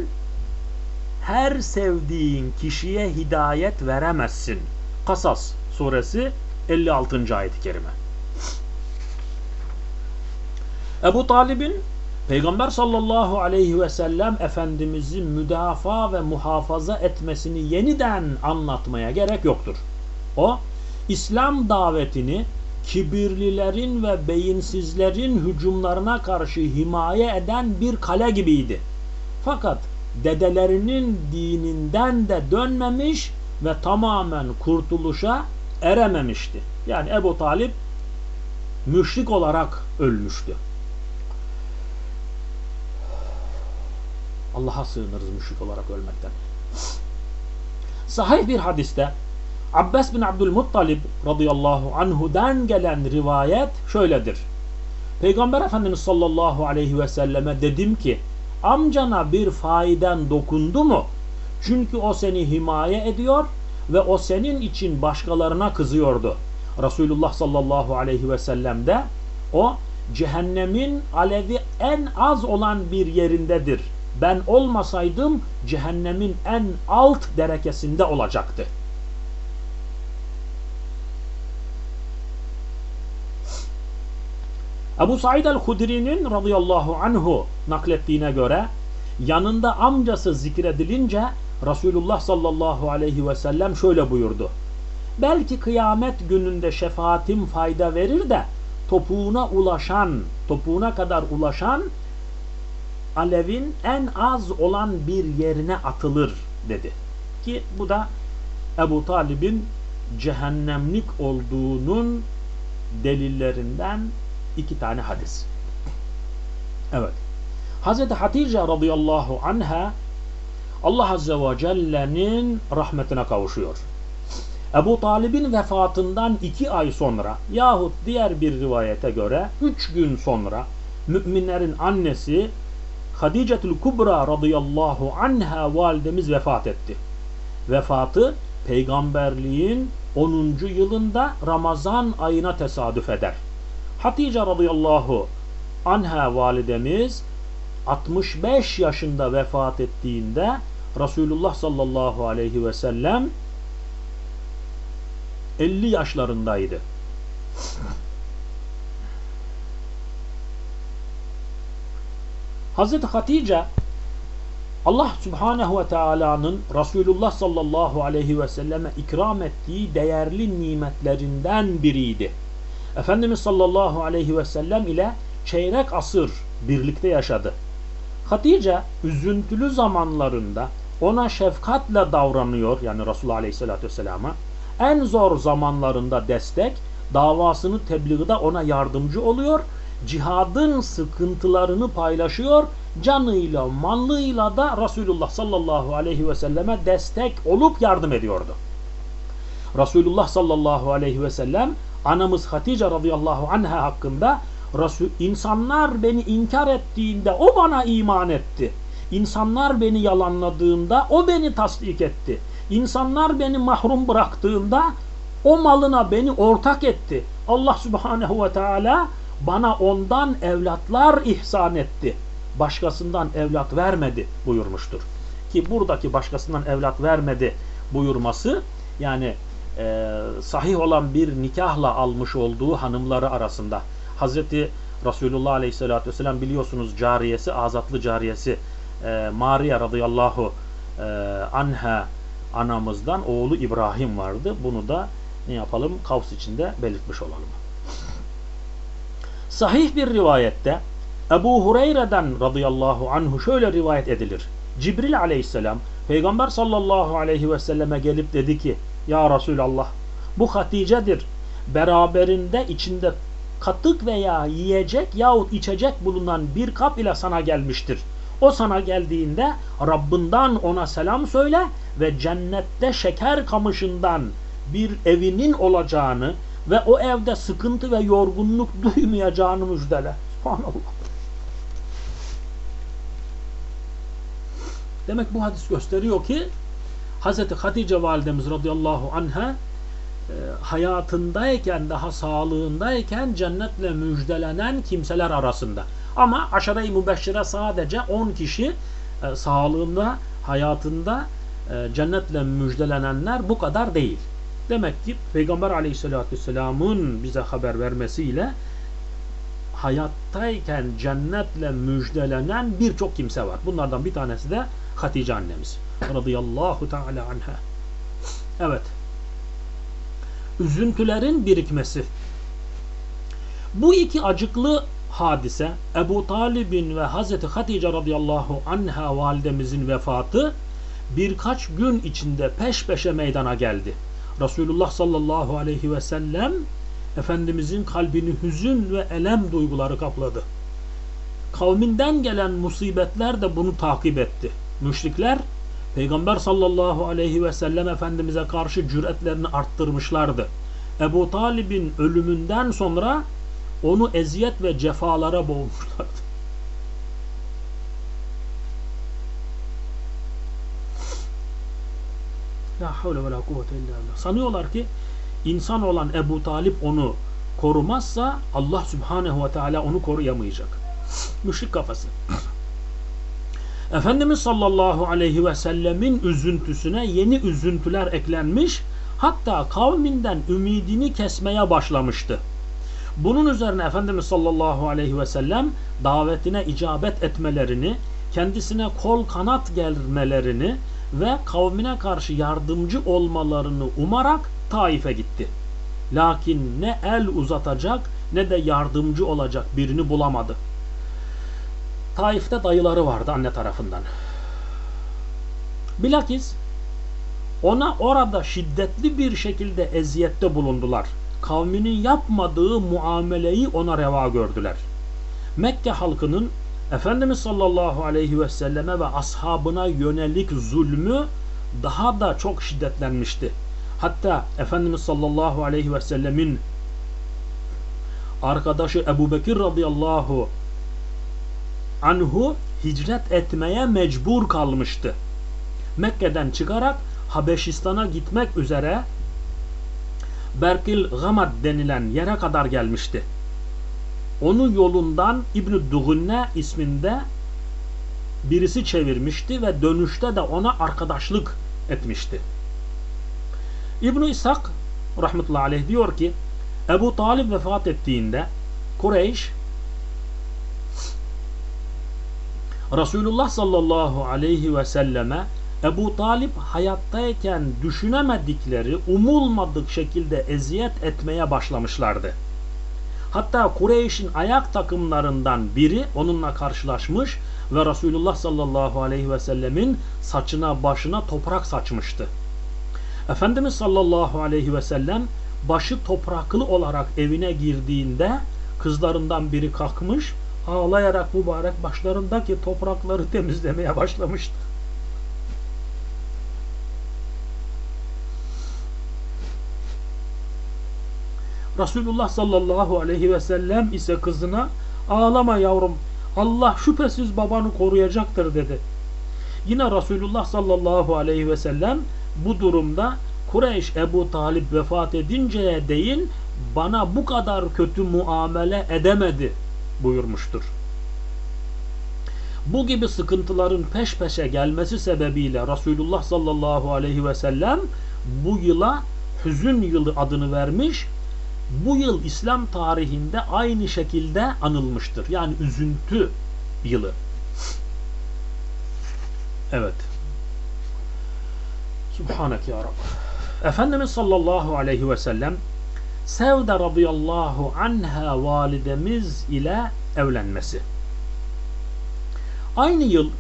her sevdiğin kişiye hidayet veremezsin. Kasas suresi 56. ayet-i kerime. Ebu Talib'in Peygamber sallallahu aleyhi ve sellem Efendimiz'i müdafaa ve muhafaza etmesini yeniden anlatmaya gerek yoktur. O, İslam davetini kibirlilerin ve beyinsizlerin hücumlarına karşı himaye eden bir kale gibiydi. Fakat dedelerinin dininden de dönmemiş ve tamamen kurtuluşa erememişti. Yani Ebu Talip müşrik olarak ölmüştü. Allah'a sığınırız müşrik olarak ölmekten. Sahih bir hadiste Abbas bin Abdülmuttalib radıyallahu anhu'dan gelen rivayet şöyledir. Peygamber Efendimiz sallallahu aleyhi ve selleme dedim ki amcana bir faiden dokundu mu? Çünkü o seni himaye ediyor ve o senin için başkalarına kızıyordu. Resulullah sallallahu aleyhi ve sellem de o cehennemin alevi en az olan bir yerindedir. Ben olmasaydım cehennemin en alt derekesinde olacaktı. Ebu Said el-Hudri'nin radıyallahu anhu naklettiğine göre yanında amcası zikredilince Resulullah sallallahu aleyhi ve sellem şöyle buyurdu. Belki kıyamet gününde şefaatim fayda verir de topuğuna ulaşan, topuğuna kadar ulaşan alevin en az olan bir yerine atılır dedi. Ki bu da Ebu Talib'in cehennemlik olduğunun delillerinden iki tane hadis. Evet. Hazreti Hatice radıyallahu anha Allah Azze ve Celle'nin rahmetine kavuşuyor. Ebu Talib'in vefatından iki ay sonra yahut diğer bir rivayete göre üç gün sonra müminlerin annesi Hadicetül Kubra radıyallahu anha validemiz vefat etti. Vefatı peygamberliğin 10. yılında Ramazan ayına tesadüf eder. Hatice radıyallahu anha validemiz 65 yaşında vefat ettiğinde Resulullah sallallahu aleyhi ve sellem 50 yaşlarındaydı. Hazreti Hatice Allah Subhanahu ve Taala'nın Resulullah sallallahu aleyhi ve selleme ikram ettiği değerli nimetlerinden biriydi. Efendimiz sallallahu aleyhi ve sellem ile çeyrek asır birlikte yaşadı. Hatice üzüntülü zamanlarında ona şefkatle davranıyor yani Resulullah aleyhissalatü vesselama. En zor zamanlarında destek, davasını tebliğde ona yardımcı oluyor. Cihadın sıkıntılarını paylaşıyor. Canıyla, mallıyla da Resulullah sallallahu aleyhi ve destek olup yardım ediyordu. Resulullah sallallahu aleyhi ve sellem anamız Hatice radıyallahu anha hakkında Resul, insanlar beni inkar ettiğinde o bana iman etti. İnsanlar beni yalanladığında o beni tasdik etti. İnsanlar beni mahrum bıraktığında o malına beni ortak etti. Allah subhanehu ve teala bana ondan evlatlar ihsan etti. Başkasından evlat vermedi buyurmuştur. Ki buradaki başkasından evlat vermedi buyurması yani e, sahih olan bir nikahla almış olduğu hanımları arasında. Hazreti Resulullah Aleyhisselatü Vesselam biliyorsunuz cariyesi, azatlı cariyesi e, Maria radıyallahu e, anha anamızdan oğlu İbrahim vardı. Bunu da ne yapalım? Kavs içinde belirtmiş olalım. Sahih bir rivayette Ebu Hureyre'den radıyallahu anhu şöyle rivayet edilir. Cibril aleyhisselam Peygamber sallallahu aleyhi ve selleme gelip dedi ki Ya Resulallah bu Hatice'dir. Beraberinde içinde katık veya yiyecek yahut içecek bulunan bir kap ile sana gelmiştir. O sana geldiğinde Rabbinden ona selam söyle ve cennette şeker kamışından bir evinin olacağını ve o evde sıkıntı ve yorgunluk duymayacağını müjdele. Subhanallah. Demek bu hadis gösteriyor ki Hz. Hatice validemiz radıyallahu anha e, hayatındayken daha sağlığındayken cennetle müjdelenen kimseler arasında. Ama aşere-i mübeşşire sadece 10 kişi e, sağlığında, hayatında e, cennetle müjdelenenler bu kadar değil. Demek ki Peygamber aleyhissalatü vesselamın bize haber vermesiyle hayattayken cennetle müjdelenen birçok kimse var. Bunlardan bir tanesi de Hatice annemiz. Radıyallahu teala anha. Evet. Üzüntülerin birikmesi. Bu iki acıklı hadise Ebu Talib'in ve Hazreti Hatice radıyallahu anha validemizin vefatı birkaç gün içinde peş peşe meydana geldi. Resulullah sallallahu aleyhi ve sellem Efendimizin kalbini hüzün ve elem duyguları kapladı. Kavminden gelen musibetler de bunu takip etti. Müşrikler Peygamber sallallahu aleyhi ve sellem Efendimiz'e karşı cüretlerini arttırmışlardı. Ebu Talib'in ölümünden sonra onu eziyet ve cefalara boğmuşlardı. La havle ve la kuvvete illa billah. Sanıyorlar ki insan olan Ebu Talip onu korumazsa Allah Subhanahu ve Teala onu koruyamayacak. Müşrik kafası. (clears throat) Efendimiz sallallahu aleyhi ve sellemin üzüntüsüne yeni üzüntüler eklenmiş hatta kavminden ümidini kesmeye başlamıştı. Bunun üzerine Efendimiz sallallahu aleyhi ve sellem davetine icabet etmelerini, kendisine kol kanat gelmelerini ve kavmine karşı yardımcı olmalarını umarak Taif'e gitti. Lakin ne el uzatacak ne de yardımcı olacak birini bulamadı. Taif'te dayıları vardı anne tarafından. Bilakis ona orada şiddetli bir şekilde eziyette bulundular. Kavminin yapmadığı muameleyi ona reva gördüler. Mekke halkının Efendimiz sallallahu aleyhi ve selleme ve ashabına yönelik zulmü daha da çok şiddetlenmişti. Hatta Efendimiz sallallahu aleyhi ve sellemin arkadaşı Ebu Bekir radıyallahu anhu hicret etmeye mecbur kalmıştı. Mekke'den çıkarak Habeşistan'a gitmek üzere Berkil Gamad denilen yere kadar gelmişti. Onu yolundan İbn-i Dugunne isminde birisi çevirmişti ve dönüşte de ona arkadaşlık etmişti. İbn-i İshak rahmetullahi aleyh diyor ki Ebu Talib vefat ettiğinde Kureyş Resulullah sallallahu aleyhi ve selleme Ebu Talip hayattayken düşünemedikleri, umulmadık şekilde eziyet etmeye başlamışlardı. Hatta Kureyş'in ayak takımlarından biri onunla karşılaşmış ve Resulullah sallallahu aleyhi ve sellemin saçına başına toprak saçmıştı. Efendimiz sallallahu aleyhi ve sellem başı topraklı olarak evine girdiğinde kızlarından biri kalkmış ağlayarak mübarek başlarındaki toprakları temizlemeye başlamıştı. Resulullah sallallahu aleyhi ve sellem ise kızına ağlama yavrum Allah şüphesiz babanı koruyacaktır dedi. Yine Resulullah sallallahu aleyhi ve sellem bu durumda Kureyş Ebu Talip vefat edinceye değin bana bu kadar kötü muamele edemedi buyurmuştur. Bu gibi sıkıntıların peş peşe gelmesi sebebiyle Resulullah sallallahu aleyhi ve sellem bu yıla hüzün yılı adını vermiş. Bu yıl İslam tarihinde aynı şekilde anılmıştır. Yani üzüntü yılı. Evet. Subhanak ya Rabbi. Efendimiz sallallahu aleyhi ve sellem Sevde radıyallahu anha validemiz ile evlenmesi. Aynı yıl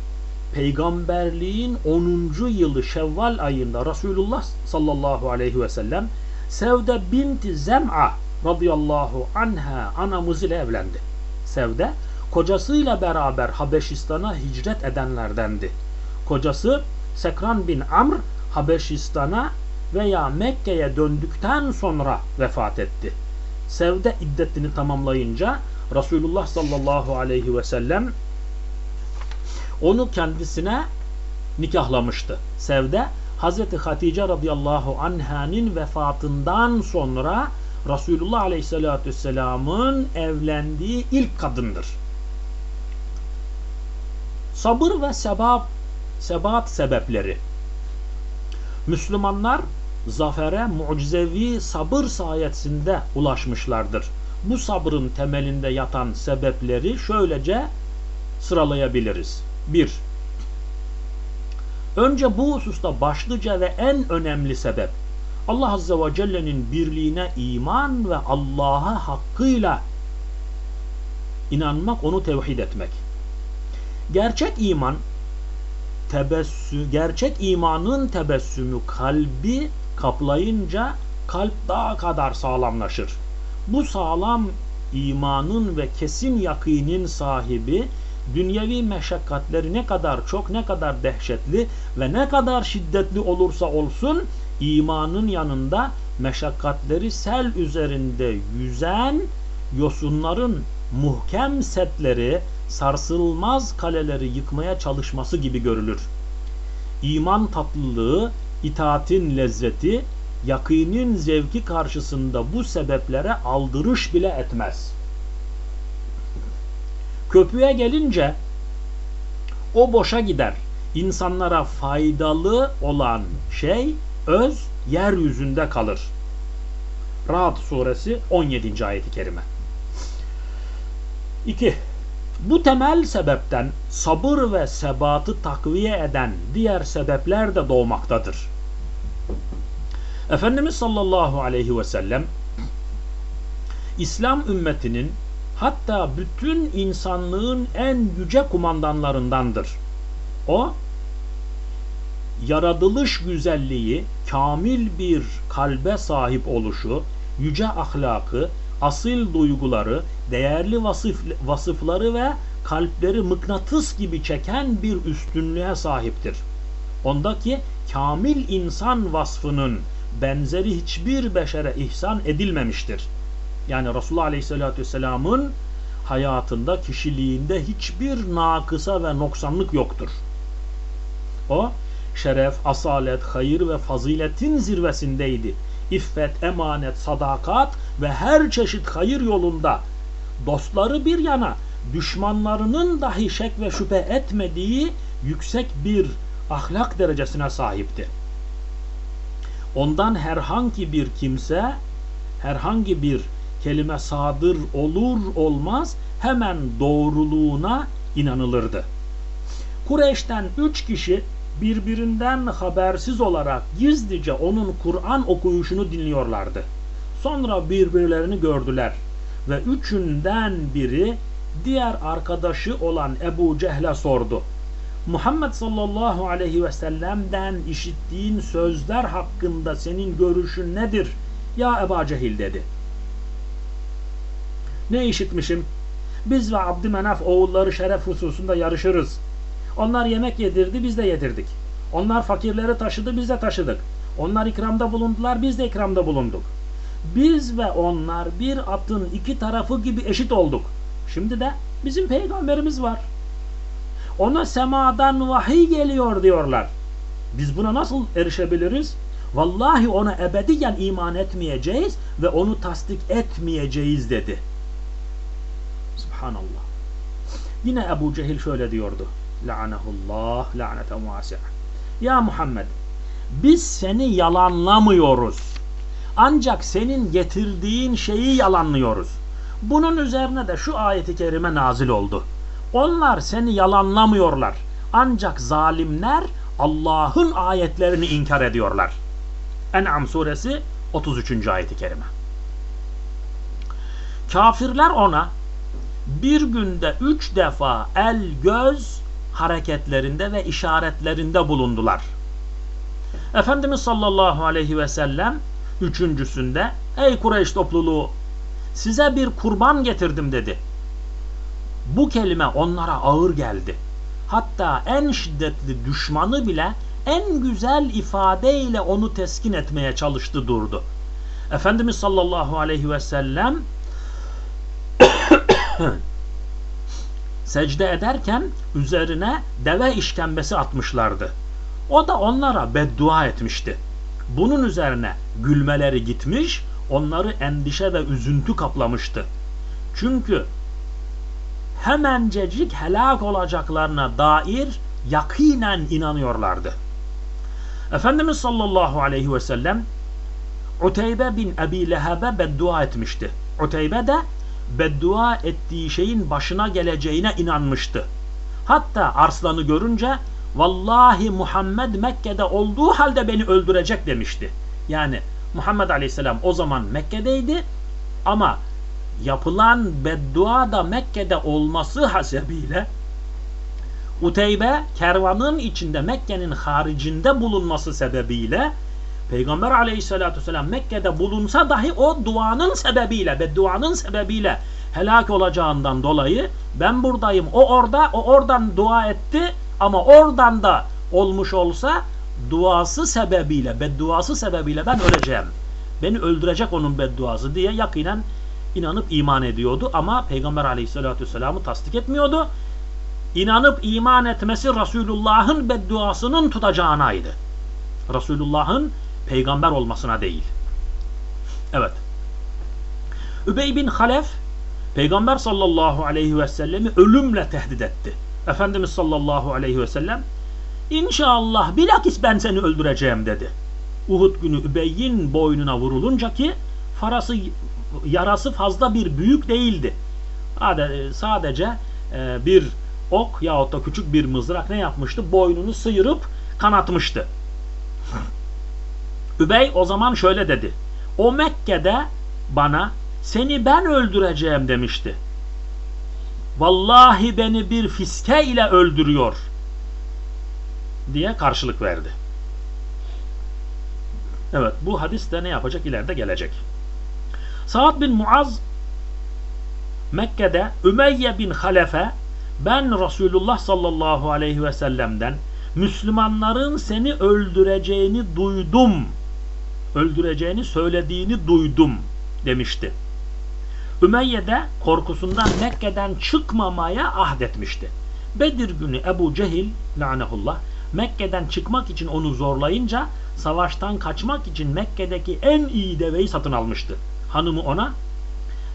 peygamberliğin 10. yılı Şevval ayında Resulullah sallallahu aleyhi ve sellem Sevde binti Zem'a radıyallahu anha anamız ile evlendi. Sevde kocasıyla beraber Habeşistan'a hicret edenlerdendi. Kocası Sekran bin Amr Habeşistan'a veya Mekke'ye döndükten sonra vefat etti. Sevde iddetini tamamlayınca Resulullah sallallahu aleyhi ve sellem onu kendisine nikahlamıştı. Sevde Hazreti Hatice radıyallahu anh'ın vefatından sonra Resulullah aleyhissalatü vesselamın evlendiği ilk kadındır. Sabır ve sebab, sebat sebepleri Müslümanlar zafere mucizevi sabır sayesinde ulaşmışlardır. Bu sabrın temelinde yatan sebepleri şöylece sıralayabiliriz. 1. Önce bu hususta başlıca ve en önemli sebep Allah Azze ve Celle'nin birliğine iman ve Allah'a hakkıyla inanmak, onu tevhid etmek. Gerçek iman tebessüm, gerçek imanın tebessümü kalbi kaplayınca kalp daha kadar sağlamlaşır. Bu sağlam imanın ve kesin yakinin sahibi dünyevi meşakkatleri ne kadar çok, ne kadar dehşetli ve ne kadar şiddetli olursa olsun imanın yanında meşakkatleri sel üzerinde yüzen yosunların muhkem setleri, sarsılmaz kaleleri yıkmaya çalışması gibi görülür. İman tatlılığı, itaatin lezzeti, yakinin zevki karşısında bu sebeplere aldırış bile etmez. Köpüğe gelince o boşa gider. İnsanlara faydalı olan şey öz yeryüzünde kalır. Ra'd suresi 17. ayeti kerime. 2. Bu temel sebepten sabır ve sebatı takviye eden diğer sebepler de doğmaktadır. Efendimiz sallallahu aleyhi ve sellem İslam ümmetinin hatta bütün insanlığın en yüce kumandanlarındandır. O yaratılış güzelliği, kamil bir kalbe sahip oluşu, yüce ahlakı, asil duyguları, değerli vasıf, vasıfları ve kalpleri mıknatıs gibi çeken bir üstünlüğe sahiptir. Ondaki kamil insan vasfının benzeri hiçbir beşere ihsan edilmemiştir. Yani Resulullah Aleyhisselatü Vesselam'ın hayatında, kişiliğinde hiçbir nakısa ve noksanlık yoktur. O, şeref, asalet, hayır ve faziletin zirvesindeydi. iffet, emanet, sadakat ve her çeşit hayır yolunda dostları bir yana düşmanlarının dahi şek ve şüphe etmediği yüksek bir ahlak derecesine sahipti. Ondan herhangi bir kimse herhangi bir kelime sadır olur olmaz hemen doğruluğuna inanılırdı. Kureyş'ten üç kişi birbirinden habersiz olarak gizlice onun Kur'an okuyuşunu dinliyorlardı. Sonra birbirlerini gördüler ve üçünden biri diğer arkadaşı olan Ebu Cehle sordu. Muhammed sallallahu aleyhi ve sellem'den işittiğin sözler hakkında senin görüşün nedir? Ya Ebu Cehil dedi. Ne işitmişim? Biz ve Abdümenaf oğulları şeref hususunda yarışırız. Onlar yemek yedirdi, biz de yedirdik. Onlar fakirleri taşıdı, biz de taşıdık. Onlar ikramda bulundular, biz de ikramda bulunduk. Biz ve onlar bir atın iki tarafı gibi eşit olduk. Şimdi de bizim peygamberimiz var. Ona semadan vahiy geliyor diyorlar. Biz buna nasıl erişebiliriz? Vallahi ona ebediyen iman etmeyeceğiz ve onu tasdik etmeyeceğiz dedi. Subhanallah. Yine Ebu Cehil şöyle diyordu. La'anehullah la'neten vasi'a. Ya Muhammed biz seni yalanlamıyoruz. Ancak senin getirdiğin şeyi yalanlıyoruz. Bunun üzerine de şu ayeti kerime nazil oldu. Onlar seni yalanlamıyorlar. Ancak zalimler Allah'ın ayetlerini inkar ediyorlar. En'am suresi 33. ayeti kerime. Kafirler ona bir günde üç defa el göz hareketlerinde ve işaretlerinde bulundular. Efendimiz sallallahu aleyhi ve sellem üçüncüsünde ey Kureyş topluluğu size bir kurban getirdim dedi. Bu kelime onlara ağır geldi. Hatta en şiddetli düşmanı bile en güzel ifadeyle onu teskin etmeye çalıştı durdu. Efendimiz sallallahu aleyhi ve sellem secde ederken üzerine deve işkembesi atmışlardı. O da onlara beddua etmişti. Bunun üzerine gülmeleri gitmiş, onları endişe ve üzüntü kaplamıştı. Çünkü hemencecik helak olacaklarına dair yakinen inanıyorlardı. Efendimiz sallallahu aleyhi ve sellem Uteybe bin Ebi Leheb'e beddua etmişti. Uteybe de beddua ettiği şeyin başına geleceğine inanmıştı. Hatta arslanı görünce vallahi Muhammed Mekke'de olduğu halde beni öldürecek demişti. Yani Muhammed Aleyhisselam o zaman Mekke'deydi ama yapılan beddua da Mekke'de olması hasebiyle Uteybe kervanın içinde Mekke'nin haricinde bulunması sebebiyle Peygamber aleyhissalatü vesselam Mekke'de bulunsa dahi o duanın sebebiyle, bedduanın sebebiyle helak olacağından dolayı ben buradayım, o orada, o oradan dua etti ama oradan da olmuş olsa duası sebebiyle, bedduası sebebiyle ben öleceğim. Beni öldürecek onun bedduası diye yakinen inanıp iman ediyordu ama Peygamber aleyhissalatü vesselam'ı tasdik etmiyordu. İnanıp iman etmesi Resulullah'ın bedduasının tutacağınaydı. Resulullah'ın peygamber olmasına değil. Evet. Übey bin Halef Peygamber sallallahu aleyhi ve sellemi ölümle tehdit etti. Efendimiz sallallahu aleyhi ve sellem İnşallah bilakis ben seni öldüreceğim dedi. Uhud günü Übey'in boynuna vurulunca ki farası yarası fazla bir büyük değildi. Sadece e, bir ok yahut da küçük bir mızrak ne yapmıştı? Boynunu sıyırıp kanatmıştı. Übey o zaman şöyle dedi. O Mekke'de bana seni ben öldüreceğim demişti. Vallahi beni bir fiske ile öldürüyor diye karşılık verdi. Evet bu hadis de ne yapacak ileride gelecek. Sa'd bin Muaz Mekke'de Ümeyye bin Halefe ben Resulullah sallallahu aleyhi ve sellem'den Müslümanların seni öldüreceğini duydum. Öldüreceğini söylediğini duydum demişti. Ümeyye de korkusundan Mekke'den çıkmamaya ahdetmişti. Bedir günü Ebu Cehil lanehullah Mekke'den çıkmak için onu zorlayınca savaştan kaçmak için Mekke'deki en iyi deveyi satın almıştı. Hanımı ona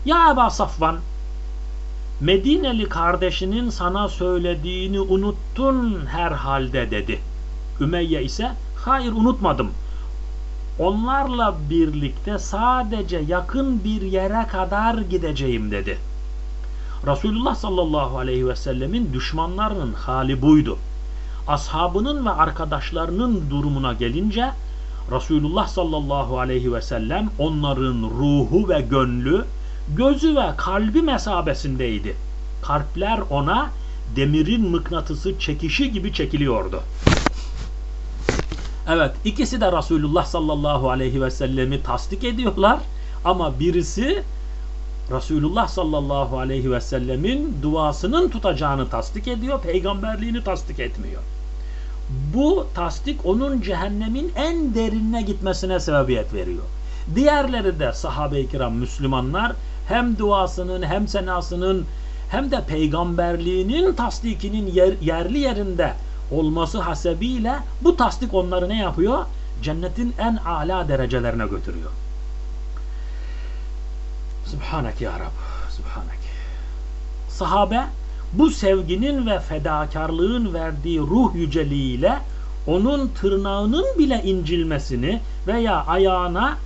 ya Eba Safvan Medineli kardeşinin sana söylediğini unuttun herhalde dedi. Ümeyye ise hayır unutmadım. Onlarla birlikte sadece yakın bir yere kadar gideceğim dedi. Resulullah sallallahu aleyhi ve sellemin düşmanlarının hali buydu. Ashabının ve arkadaşlarının durumuna gelince Resulullah sallallahu aleyhi ve sellem onların ruhu ve gönlü, gözü ve kalbi mesabesindeydi. Kalpler ona demirin mıknatısı çekişi gibi çekiliyordu. Evet ikisi de Resulullah sallallahu aleyhi ve sellemi tasdik ediyorlar ama birisi Resulullah sallallahu aleyhi ve sellemin duasının tutacağını tasdik ediyor, peygamberliğini tasdik etmiyor. Bu tasdik onun cehennemin en derinine gitmesine sebebiyet veriyor. Diğerleri de sahabe-i kiram Müslümanlar hem duasının hem senasının hem de peygamberliğinin tasdikinin yer, yerli yerinde olması hasebiyle bu tasdik onları ne yapıyor? Cennetin en âlâ derecelerine götürüyor. Subhanak ya Rab. Subhanak. Sahabe bu sevginin ve fedakarlığın verdiği ruh yüceliğiyle onun tırnağının bile incilmesini veya ayağına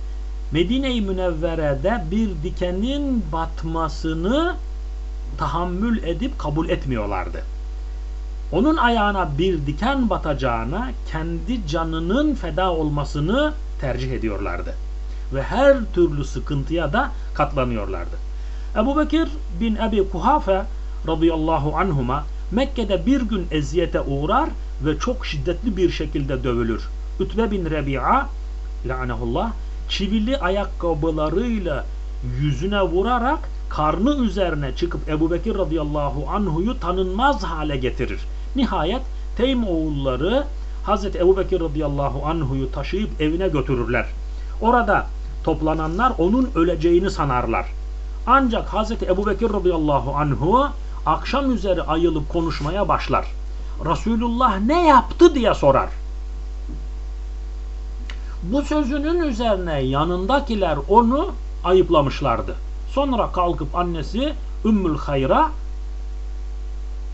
Medine-i Münevvere'de bir dikenin batmasını tahammül edip kabul etmiyorlardı. Onun ayağına bir diken batacağına kendi canının feda olmasını tercih ediyorlardı. Ve her türlü sıkıntıya da katlanıyorlardı. Ebu Bekir bin Ebi Kuhafe radıyallahu anhuma Mekke'de bir gün eziyete uğrar ve çok şiddetli bir şekilde dövülür. Ütbe bin Rebi'a lanehullah çivili ayakkabılarıyla yüzüne vurarak karnı üzerine çıkıp Ebu Bekir radıyallahu anhuyu tanınmaz hale getirir. Nihayet Teym oğulları Hazreti Ebu Bekir radıyallahu anhuyu taşıyıp evine götürürler. Orada toplananlar onun öleceğini sanarlar. Ancak Hazreti Ebu Bekir radıyallahu anhu akşam üzeri ayılıp konuşmaya başlar. Resulullah ne yaptı diye sorar. Bu sözünün üzerine yanındakiler onu ayıplamışlardı. Sonra kalkıp annesi Ümmül Hayra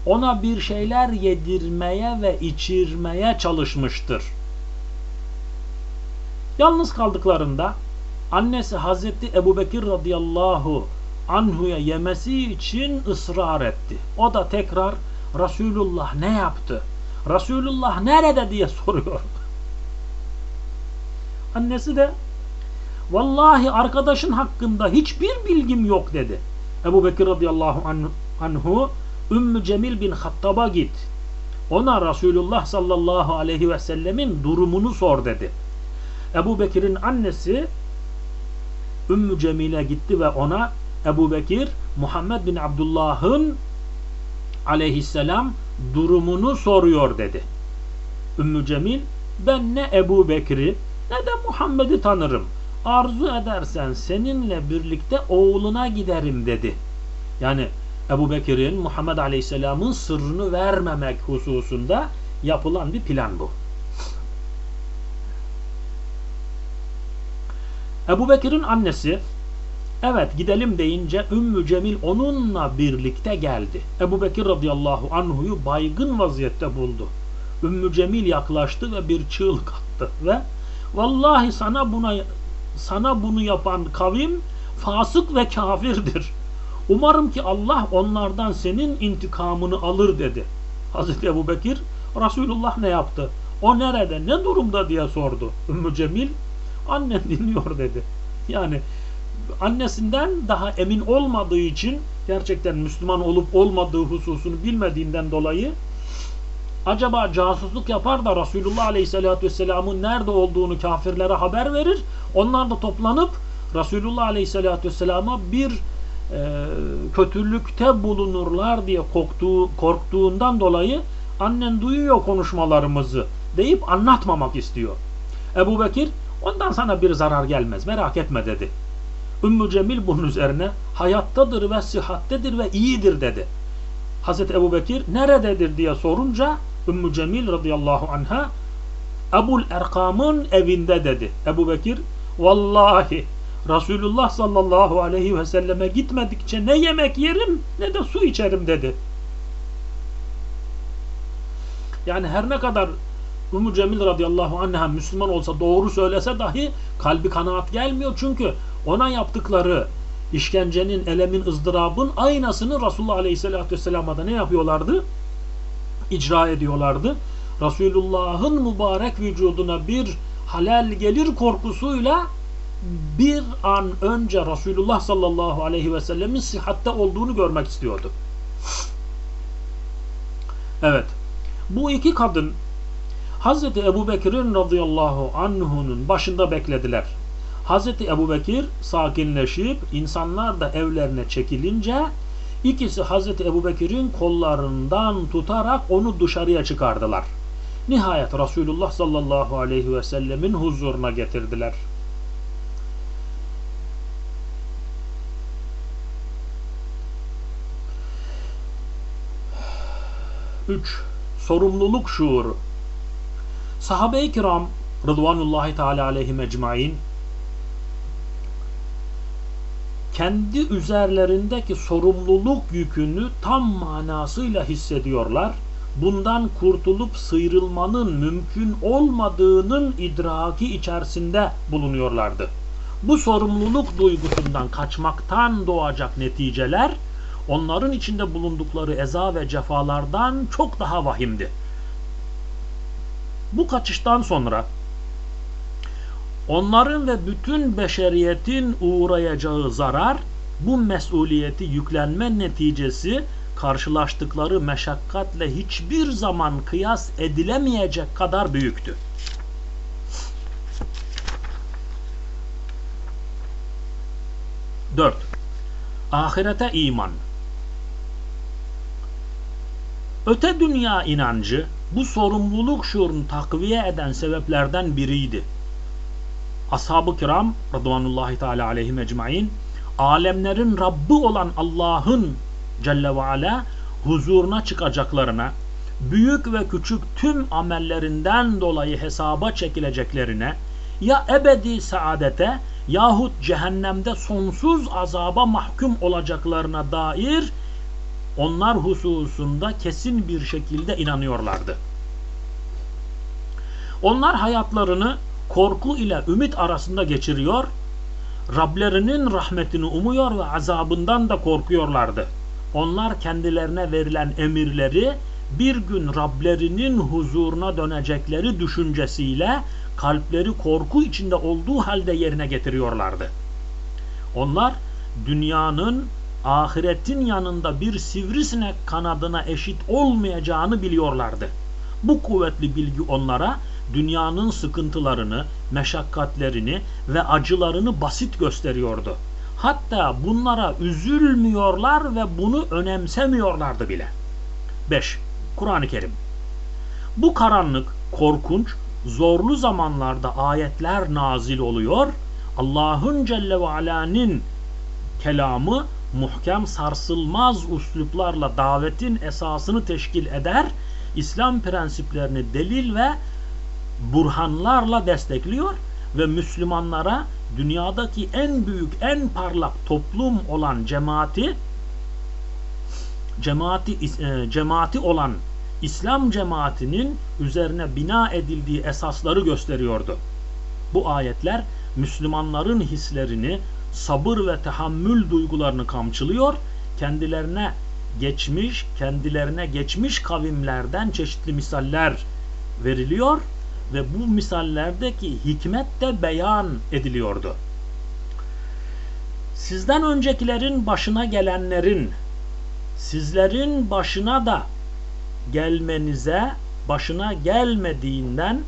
ona bir şeyler yedirmeye ve içirmeye çalışmıştır. Yalnız kaldıklarında annesi Hazreti Ebu Bekir radıyallahu anhuya yemesi için ısrar etti. O da tekrar Resulullah ne yaptı? Resulullah nerede diye soruyor. (laughs) Annesi de vallahi arkadaşın hakkında hiçbir bilgim yok dedi. Ebu Bekir radıyallahu anhu Ümmü Cemil bin Hattab'a git. Ona Resulullah sallallahu aleyhi ve sellemin durumunu sor dedi. Ebu Bekir'in annesi Ümmü Cemil'e gitti ve ona Ebu Bekir Muhammed bin Abdullah'ın aleyhisselam durumunu soruyor dedi. Ümmü Cemil ben ne Ebu Bekir'i ne de Muhammed'i tanırım. Arzu edersen seninle birlikte oğluna giderim dedi. Yani Ebu Bekir'in Muhammed Aleyhisselam'ın sırrını vermemek hususunda yapılan bir plan bu. Ebu Bekir'in annesi evet gidelim deyince Ümmü Cemil onunla birlikte geldi. Ebu Bekir radıyallahu anhuyu baygın vaziyette buldu. Ümmü Cemil yaklaştı ve bir çığlık attı ve vallahi sana buna sana bunu yapan kavim fasık ve kafirdir. Umarım ki Allah onlardan senin intikamını alır dedi. Hazreti Ebu Bekir Resulullah ne yaptı? O nerede? Ne durumda diye sordu. Ümmü Cemil annen (laughs) dinliyor dedi. Yani annesinden daha emin olmadığı için gerçekten Müslüman olup olmadığı hususunu bilmediğinden dolayı acaba casusluk yapar da Resulullah Aleyhisselatü Vesselam'ın nerede olduğunu kafirlere haber verir. Onlar da toplanıp Resulullah Aleyhisselatü Vesselam'a bir kötülükte bulunurlar diye korktuğu, korktuğundan dolayı annen duyuyor konuşmalarımızı deyip anlatmamak istiyor. Ebu Bekir ondan sana bir zarar gelmez merak etme dedi. Ümmü Cemil bunun üzerine hayattadır ve sıhhattedir ve iyidir dedi. Hazreti Ebu Bekir nerededir diye sorunca Ümmü Cemil radıyallahu anha Ebul Erkam'ın evinde dedi. Ebu Bekir vallahi Resulullah sallallahu aleyhi ve selleme gitmedikçe ne yemek yerim ne de su içerim dedi. Yani her ne kadar Ümmü Cemil radıyallahu anha Müslüman olsa doğru söylese dahi kalbi kanaat gelmiyor çünkü ona yaptıkları işkencenin, elemin, ızdırabın aynasını Resulullah aleyhissalatü vesselam'a da ne yapıyorlardı? İcra ediyorlardı. Resulullah'ın mübarek vücuduna bir halal gelir korkusuyla bir an önce Resulullah sallallahu aleyhi ve sellemin sıhhatte olduğunu görmek istiyordu. Evet. Bu iki kadın Hazreti Ebu Bekir'in radıyallahu anhunun başında beklediler. Hazreti Ebu Bekir sakinleşip insanlar da evlerine çekilince ikisi Hazreti Ebu Bekir'in kollarından tutarak onu dışarıya çıkardılar. Nihayet Resulullah sallallahu aleyhi ve sellemin huzuruna getirdiler. 3. Sorumluluk şuuru. Sahabe-i kiram Rıdvanullahi Teala aleyhim ecmain kendi üzerlerindeki sorumluluk yükünü tam manasıyla hissediyorlar. Bundan kurtulup sıyrılmanın mümkün olmadığının idraki içerisinde bulunuyorlardı. Bu sorumluluk duygusundan kaçmaktan doğacak neticeler onların içinde bulundukları eza ve cefalardan çok daha vahimdi. Bu kaçıştan sonra onların ve bütün beşeriyetin uğrayacağı zarar bu mesuliyeti yüklenme neticesi karşılaştıkları meşakkatle hiçbir zaman kıyas edilemeyecek kadar büyüktü. Dört. Ahirete iman. Öte dünya inancı bu sorumluluk şuurunu takviye eden sebeplerden biriydi. Ashab-ı kiram radıyallahu teala aleyhim ecmain alemlerin Rabbi olan Allah'ın Celle ve Ala huzuruna çıkacaklarına, büyük ve küçük tüm amellerinden dolayı hesaba çekileceklerine, ya ebedi saadete yahut cehennemde sonsuz azaba mahkum olacaklarına dair onlar hususunda kesin bir şekilde inanıyorlardı. Onlar hayatlarını korku ile ümit arasında geçiriyor, Rablerinin rahmetini umuyor ve azabından da korkuyorlardı. Onlar kendilerine verilen emirleri bir gün Rablerinin huzuruna dönecekleri düşüncesiyle kalpleri korku içinde olduğu halde yerine getiriyorlardı. Onlar dünyanın ahiretin yanında bir sivrisinek kanadına eşit olmayacağını biliyorlardı. Bu kuvvetli bilgi onlara dünyanın sıkıntılarını, meşakkatlerini ve acılarını basit gösteriyordu. Hatta bunlara üzülmüyorlar ve bunu önemsemiyorlardı bile. 5. Kur'an-ı Kerim Bu karanlık, korkunç, zorlu zamanlarda ayetler nazil oluyor. Allah'ın Celle ve Ala'nın kelamı muhkem sarsılmaz usluplarla davetin esasını teşkil eder. İslam prensiplerini delil ve burhanlarla destekliyor ve Müslümanlara dünyadaki en büyük, en parlak toplum olan cemaati cemaati e, cemaati olan İslam cemaatinin üzerine bina edildiği esasları gösteriyordu. Bu ayetler Müslümanların hislerini, sabır ve tahammül duygularını kamçılıyor, kendilerine geçmiş, kendilerine geçmiş kavimlerden çeşitli misaller veriliyor ve bu misallerdeki hikmet de beyan ediliyordu. Sizden öncekilerin başına gelenlerin sizlerin başına da gelmenize başına gelmediğinden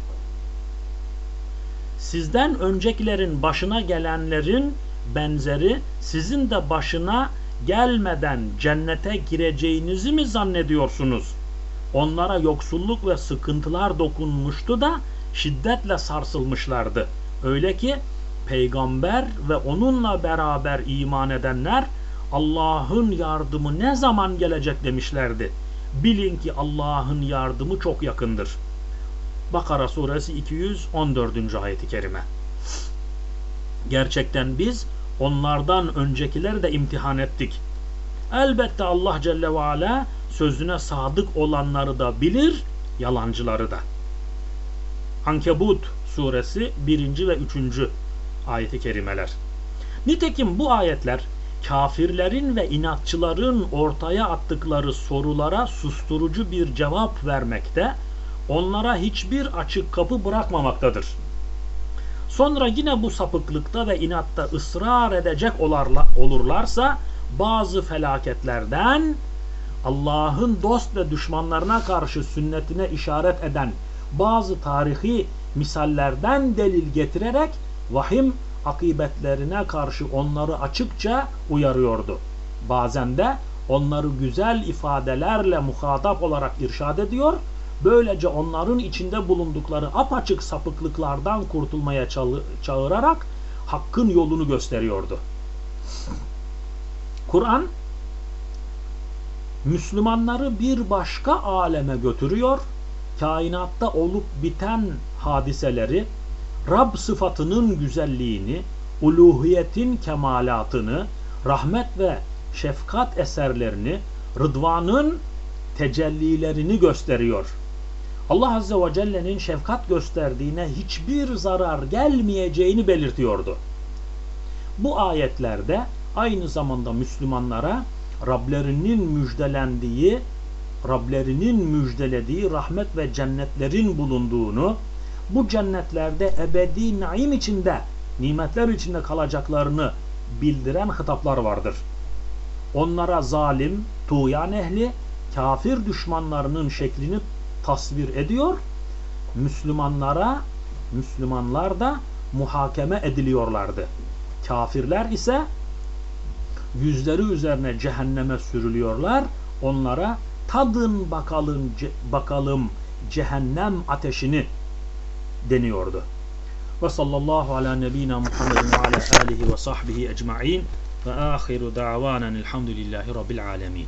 sizden öncekilerin başına gelenlerin benzeri sizin de başına gelmeden cennete gireceğinizi mi zannediyorsunuz? Onlara yoksulluk ve sıkıntılar dokunmuştu da şiddetle sarsılmışlardı. Öyle ki peygamber ve onunla beraber iman edenler Allah'ın yardımı ne zaman gelecek demişlerdi. bilin ki Allah'ın yardımı çok yakındır. Bakara suresi 214. ayeti kerime. Gerçekten biz onlardan öncekileri de imtihan ettik. Elbette Allah Celle ve Ala sözüne sadık olanları da bilir, yalancıları da. Ankebut suresi 1. ve 3. ayeti kerimeler. Nitekim bu ayetler kafirlerin ve inatçıların ortaya attıkları sorulara susturucu bir cevap vermekte, onlara hiçbir açık kapı bırakmamaktadır. Sonra yine bu sapıklıkta ve inatta ısrar edecek olurlarsa bazı felaketlerden Allah'ın dost ve düşmanlarına karşı sünnetine işaret eden bazı tarihi misallerden delil getirerek vahim akıbetlerine karşı onları açıkça uyarıyordu. Bazen de onları güzel ifadelerle muhatap olarak irşad ediyor, böylece onların içinde bulundukları apaçık sapıklıklardan kurtulmaya çağırarak hakkın yolunu gösteriyordu. Kur'an Müslümanları bir başka aleme götürüyor, kainatta olup biten hadiseleri, Rab sıfatının güzelliğini, uluhiyetin kemalatını, rahmet ve şefkat eserlerini, rıdvanın tecellilerini gösteriyor. Allah Azze ve Celle'nin şefkat gösterdiğine hiçbir zarar gelmeyeceğini belirtiyordu. Bu ayetlerde aynı zamanda Müslümanlara Rablerinin müjdelendiği, Rablerinin müjdelediği rahmet ve cennetlerin bulunduğunu, bu cennetlerde ebedi naim içinde, nimetler içinde kalacaklarını bildiren hitaplar vardır. Onlara zalim, tuğyan ehli, kafir düşmanlarının şeklini tasvir ediyor. Müslümanlara, Müslümanlar da muhakeme ediliyorlardı. Kafirler ise yüzleri üzerine cehenneme sürülüyorlar. Onlara tadın bakalım bakalım cehennem ateşini deniyordu. Ve sallallahu ala nebina Muhammedin ve ala alihi ve sahbihi ecma'in ve ahiru da'vanen elhamdülillahi rabbil alemin.